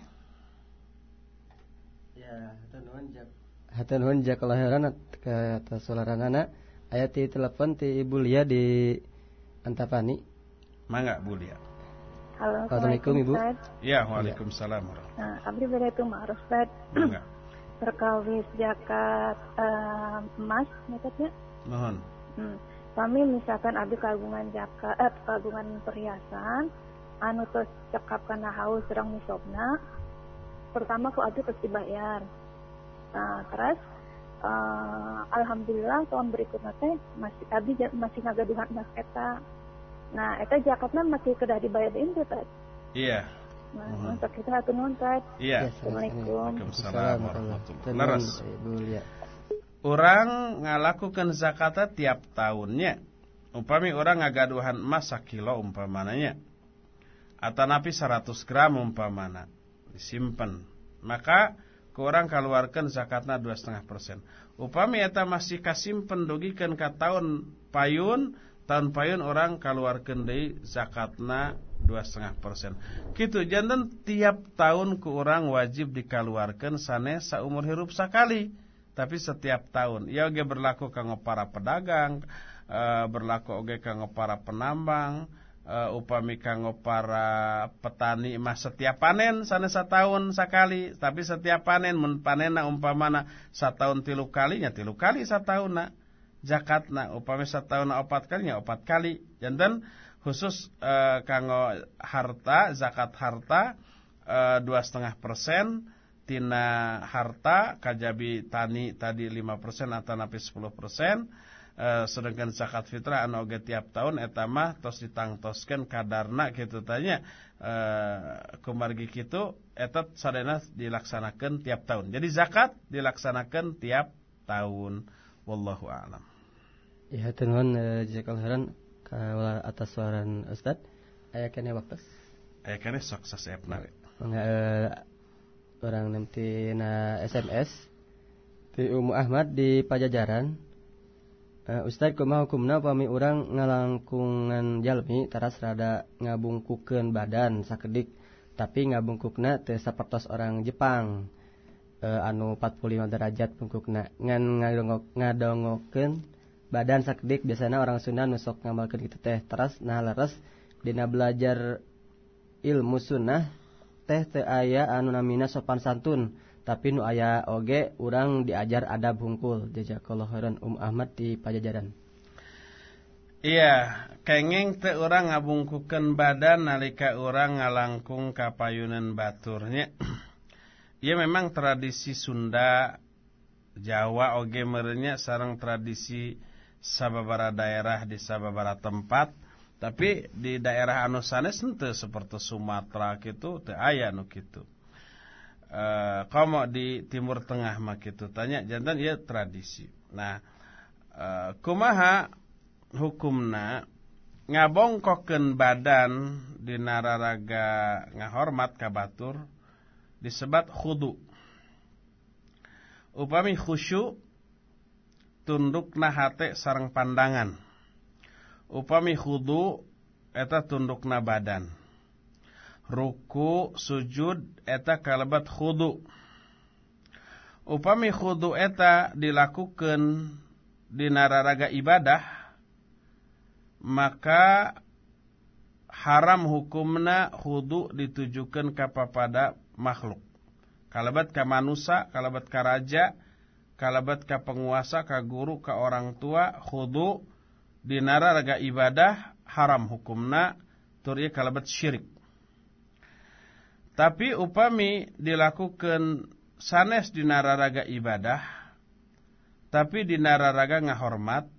hatur nuhun jak hatur nuhun jak kelahiran ke atas solaranana aya ti telepon ti Ibu Lia di Antapani mangga Bu Lia Halo, Assalamualaikum Ibu. Ya, Waalaikumsalam. Nah, abdi beda itu mah Ustaz. Perkawis zakat uh, emas nyatanya. Mohon. Hmm. Kami misalkan abdi kagungan zakat eh kagungan perhiasan anu tos cekap kana haus serang misobna. Pertama ku abdi pasti bayar. Nah, terus uh, alhamdulillah tahun berikutnya teh masih abdi masih ngagaduhan emas eta Nah, eta zakatna masih kedah dibayar di itu, Tad. Iya. Nah, untuk kita satu nuhun, Tad. Iya. Assalamualaikum. Waalaikumsalam warahmatullahi wabarakatuh. Orang ngalakukan zakatnya tiap tahunnya. Umpami orang ngagaduhan emas sakilo umpamananya. Atau napi 100 gram umpamana. Disimpan. Maka kurang keluarkan zakatnya 2,5%. Upami eta masih kasimpen dugikan ke tahun payun tahun payun orang keluarkan dari zakatna dua setengah persen. Gitu jantan tiap tahun ke orang wajib dikeluarkan sanes seumur hirup sekali. Tapi setiap tahun. Ya oge berlaku kanggo para pedagang, e, berlaku oge kanggo para penambang, e, upami kanggo para petani mah setiap panen sanes setahun sekali. Tapi setiap panen mun panenna umpamana setahun tilu kalinya tilu kali setahun zakatna. Upami setahun opat kalinya opat kali. Jantan khusus e, kanggo harta zakat harta e, dua setengah persen. Tina harta kajabi tani tadi lima persen atau napi sepuluh persen sedangkan zakat fitrah anu oge tiap tahun etama tos ditangtoskan kadarna gitu tanya e, kumargi kitu etat sadena dilaksanakan tiap tahun jadi zakat dilaksanakan tiap tahun wallahu a'lam Ya, tenuhun uh, jazakallahu khairan atas suaran Ustaz. Aya kene waktu. Aya sok sasepna we. Orang nanti na SMS di Umu Ahmad di Pajajaran. Uh, Ustaz kumaha hukumna upami urang ngalangkungan jalmi taras rada ngabungkukeun badan sakedik tapi ngabungkukna teu sapertos orang Jepang. Uh, anu 45 derajat bungkukna ngan ngadongok ngadongokeun badan sakdik biasanya orang Sunda nusok ngamalkan gitu teh. Teras nah leres dina belajar ilmu sunnah teh teh aya anu namina sopan santun tapi nu aya oge urang diajar adab hungkul. Jazakallahu khairan Um Ahmad di Pajajaran. Iya, kenging teh orang ngabungkukeun badan nalika orang ngalangkung kapayunan baturnya. Iya memang tradisi Sunda Jawa oge merenya sarang tradisi sababara daerah di sababara tempat. Tapi di daerah anu sanes seperti Sumatera gitu teu aya nu kitu e, komo di timur tengah mah kitu. Tanya jantan ieu tradisi. Nah e, kumaha hukumna ngabongkokeun badan di nararaga ngahormat ka batur disebat khudu. Upami khusyuk tundukna hate sarang pandangan. Upami khudu eta tundukna badan ruku sujud eta kalebat khudu. Upami khudu eta dilakukan di nararaga ibadah maka haram hukumna khudu ditujukan kepada makhluk. Kalabat ka manusia kalabat ka raja kalabat ka penguasa ka guru ka orang tua khudu dinara raga ibadah haram hukumna turi kalabat syirik tapi upami dilakukan sanes dinara raga ibadah tapi dinara raga ngahormat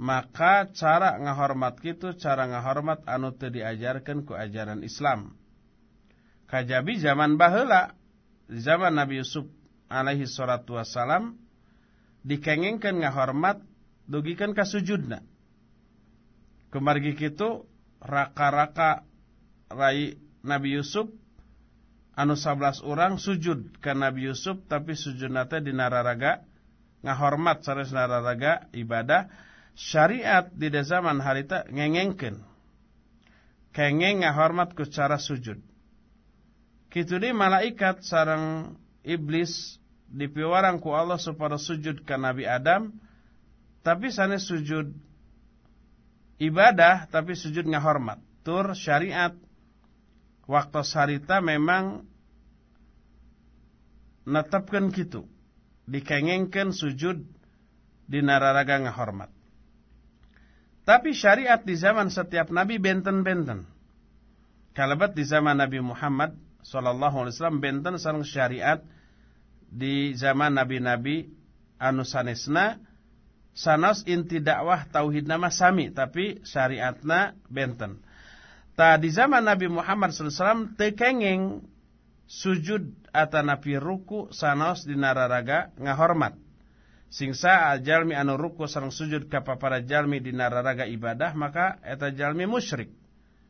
maka cara ngahormat gitu cara ngahormat anu teu diajarkan ku ajaran Islam. Kajabi zaman baheula zaman Nabi Yusuf alaihi salatu wassalam dikengengkeun ngahormat dugikan ka sujudna. Kemargi kitu raka-raka rai Nabi Yusuf anu 11 orang sujud ka Nabi Yusuf tapi sujudna teh dina raraga ngahormat sanes nararaga ibadah syariat di zaman harita ngengengkeun. Kengeng ngahormat ku cara sujud. Kitu di malaikat sareng iblis dipiwarang ku Allah supaya sujud ke Nabi Adam tapi sana sujud ibadah tapi sujud ngahormat. Tur syariat waktu sarita memang netapkan gitu. Dikengengkan sujud di nararaga ngahormat. Tapi syariat di zaman setiap nabi benten-benten. Kalabat di zaman Nabi Muhammad sallallahu alaihi wasallam benten sareng syariat di zaman nabi-nabi anu sanesna sanos inti dakwah tauhid nama sami tapi syariatna benten. Ta di zaman Nabi Muhammad SAW tekengeng sujud atanapi ruku sanos di nararaga ngahormat. Singsa jalmi anu ruku sareng sujud kapapada jalmi di nararaga ibadah maka eta jalmi musyrik.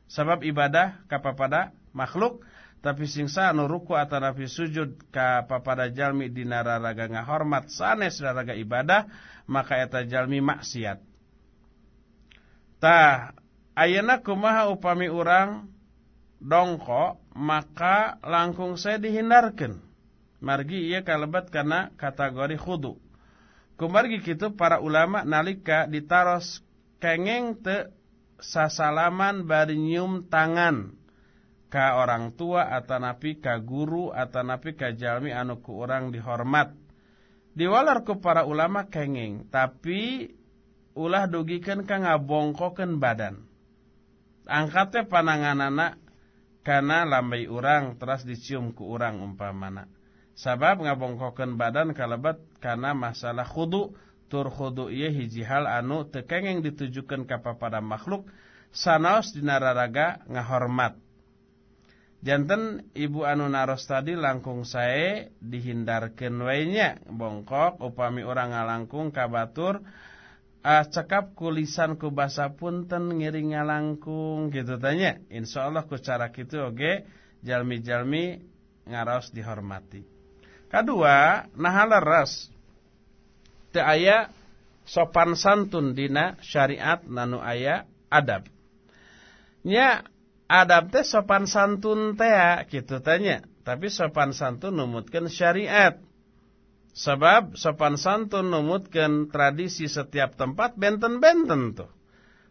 Sebab ibadah kapapada makhluk tapi singsa anu ruku atau nafi sujud ka papada jalmi di nararaga ngahormat sanes nararaga ibadah maka eta jalmi maksiat tah ayana kumaha upami urang dongko maka langkung saya dihindarkan margi ia kalebat karena kategori khudu. Kumargi kitu para ulama nalika ditaros kengeng te sasalaman bari nyium tangan ka orang tua atau napi ka guru atau napi ka jalmi anu ku orang dihormat. Diwalar ku para ulama kenging tapi ulah dugikan ka ngabongkokeun badan angkatnya pananganana karena lambai urang teras dicium ku urang umpamana. Sabab ngabongkokeun badan kalebat karena masalah khudu tur khudu ieu hiji hal anu teu kenging ditujukeun ka pada makhluk sanaos dina raraga ngahormat. Jantan ibu anu naros tadi langkung sae dihindarkeun wainya bongkok upami orang ngalangkung kabatur uh, cekap kulisan ku basa punten ngiring ngalangkung gitu tanya. Insyaallah ku cara kitu oge jalmi-jalmi ngaros dihormati. Kedua nahala ras. Teu aya sopan santun dina syariat nanu aya adab. Nya adab teh sopan santun teh gitu tanya. Tapi sopan santun numutkan syariat sebab sopan santun numutkan tradisi setiap tempat benten-benten tuh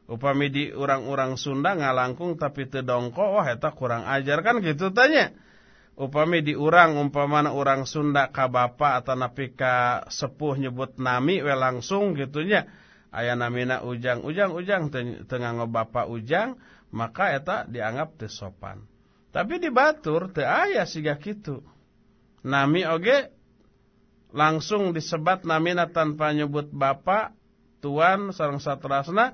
upami di orang-orang Sunda ngalangkung tapi tedongko wah eta kurang ajar kan gitu tanya upami di urang umpamana orang Sunda ka bapa atau napi ka sepuh nyebut nami we langsung gitunya aya namina ujang ujang ujang tengah ngebapa ujang maka eta dianggap teu sopan. Tapi di batur teu aya siga kitu. Nami oge langsung disebat namina tanpa nyebut bapak, tuan sareng satrasna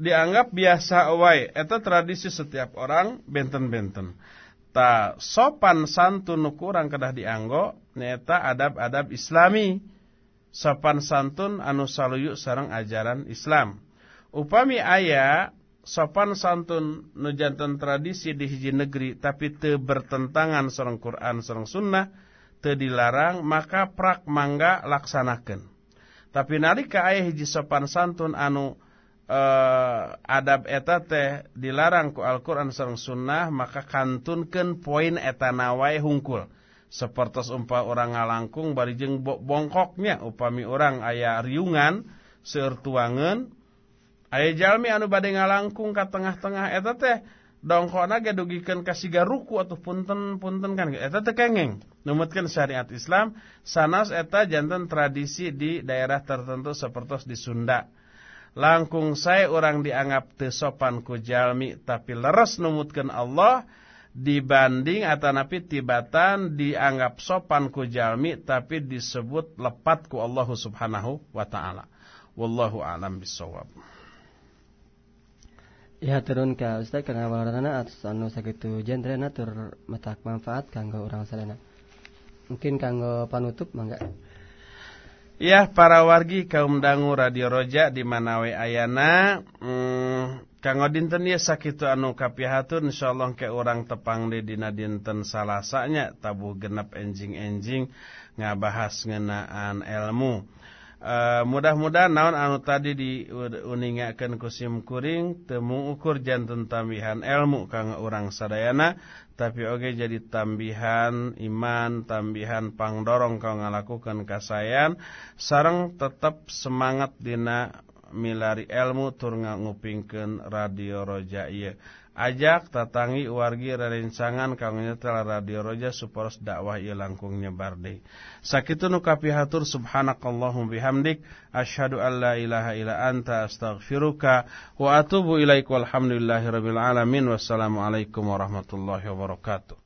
dianggap biasa wae. Eta tradisi setiap orang benten-benten. Ta sopan santun kurang kedah dianggo nyata adab-adab islami. Sopan santun anu saluyu sareng ajaran Islam. Upami ayah sopan santun nujantan tradisi di hiji negeri tapi te bertentangan serang Quran serang sunnah dilarang maka prak mangga laksanakan tapi nalika ayah hiji sopan santun anu eh, adab eta teh dilarang ku Al-Quran serang sunnah maka kantunkan poin eta nawai hungkul. Seperti umpah orang ngalangkung barijeng bongkoknya upami orang ayah riungan seurtuangan ayah jalmi anu bade ngalangkung ke tengah-tengah eta teh dongkona ge dugikeun ka siga ruku atau punten-punten kan eta teh kengeng numutkeun syariat Islam sanas eta jantan tradisi di daerah tertentu seperti di Sunda langkung saya orang dianggap teu sopan ku jalmi tapi leres numutkeun Allah dibanding atau napi tibatan dianggap sopan ku jalmi tapi disebut lepat ku Allah Subhanahu wa taala. Wallahu a'lam bissawab. Ya turun ke Ustaz karena warana anu sakitu jentrena tur matak manfaat kanggo orang salena. Mungkin kanggo panutup mangga. Ya para wargi kaum dangu Radio Roja di mana we ayana hmm, Kang dinten ya sakitu anu kapihatun insyaallah ke orang tepang di dina dinten salasanya tabuh genep enjing-enjing ngabahas ngenaan ilmu. Uh, mudah-mudahan naon anu tadi diuningakeun ku sim kuring temu ukur janten tambihan ilmu kang orang sadayana tapi oge jadi tambihan iman tambihan pangdorong kau ngalakukan kasayan sarang tetap semangat dina milari ilmu tur ngupingkeun radio roja ieu ajak tatangi wargi rerencangan kanggo nyetel radio roja dakwah ieu langkung nyebar deui. Sakitu nu kapihatur subhanakallahum bihamdik asyhadu an la ilaha illa anta astaghfiruka wa atubu ilaik walhamdulillahirabbil alamin wassalamu alaikum warahmatullahi wabarakatuh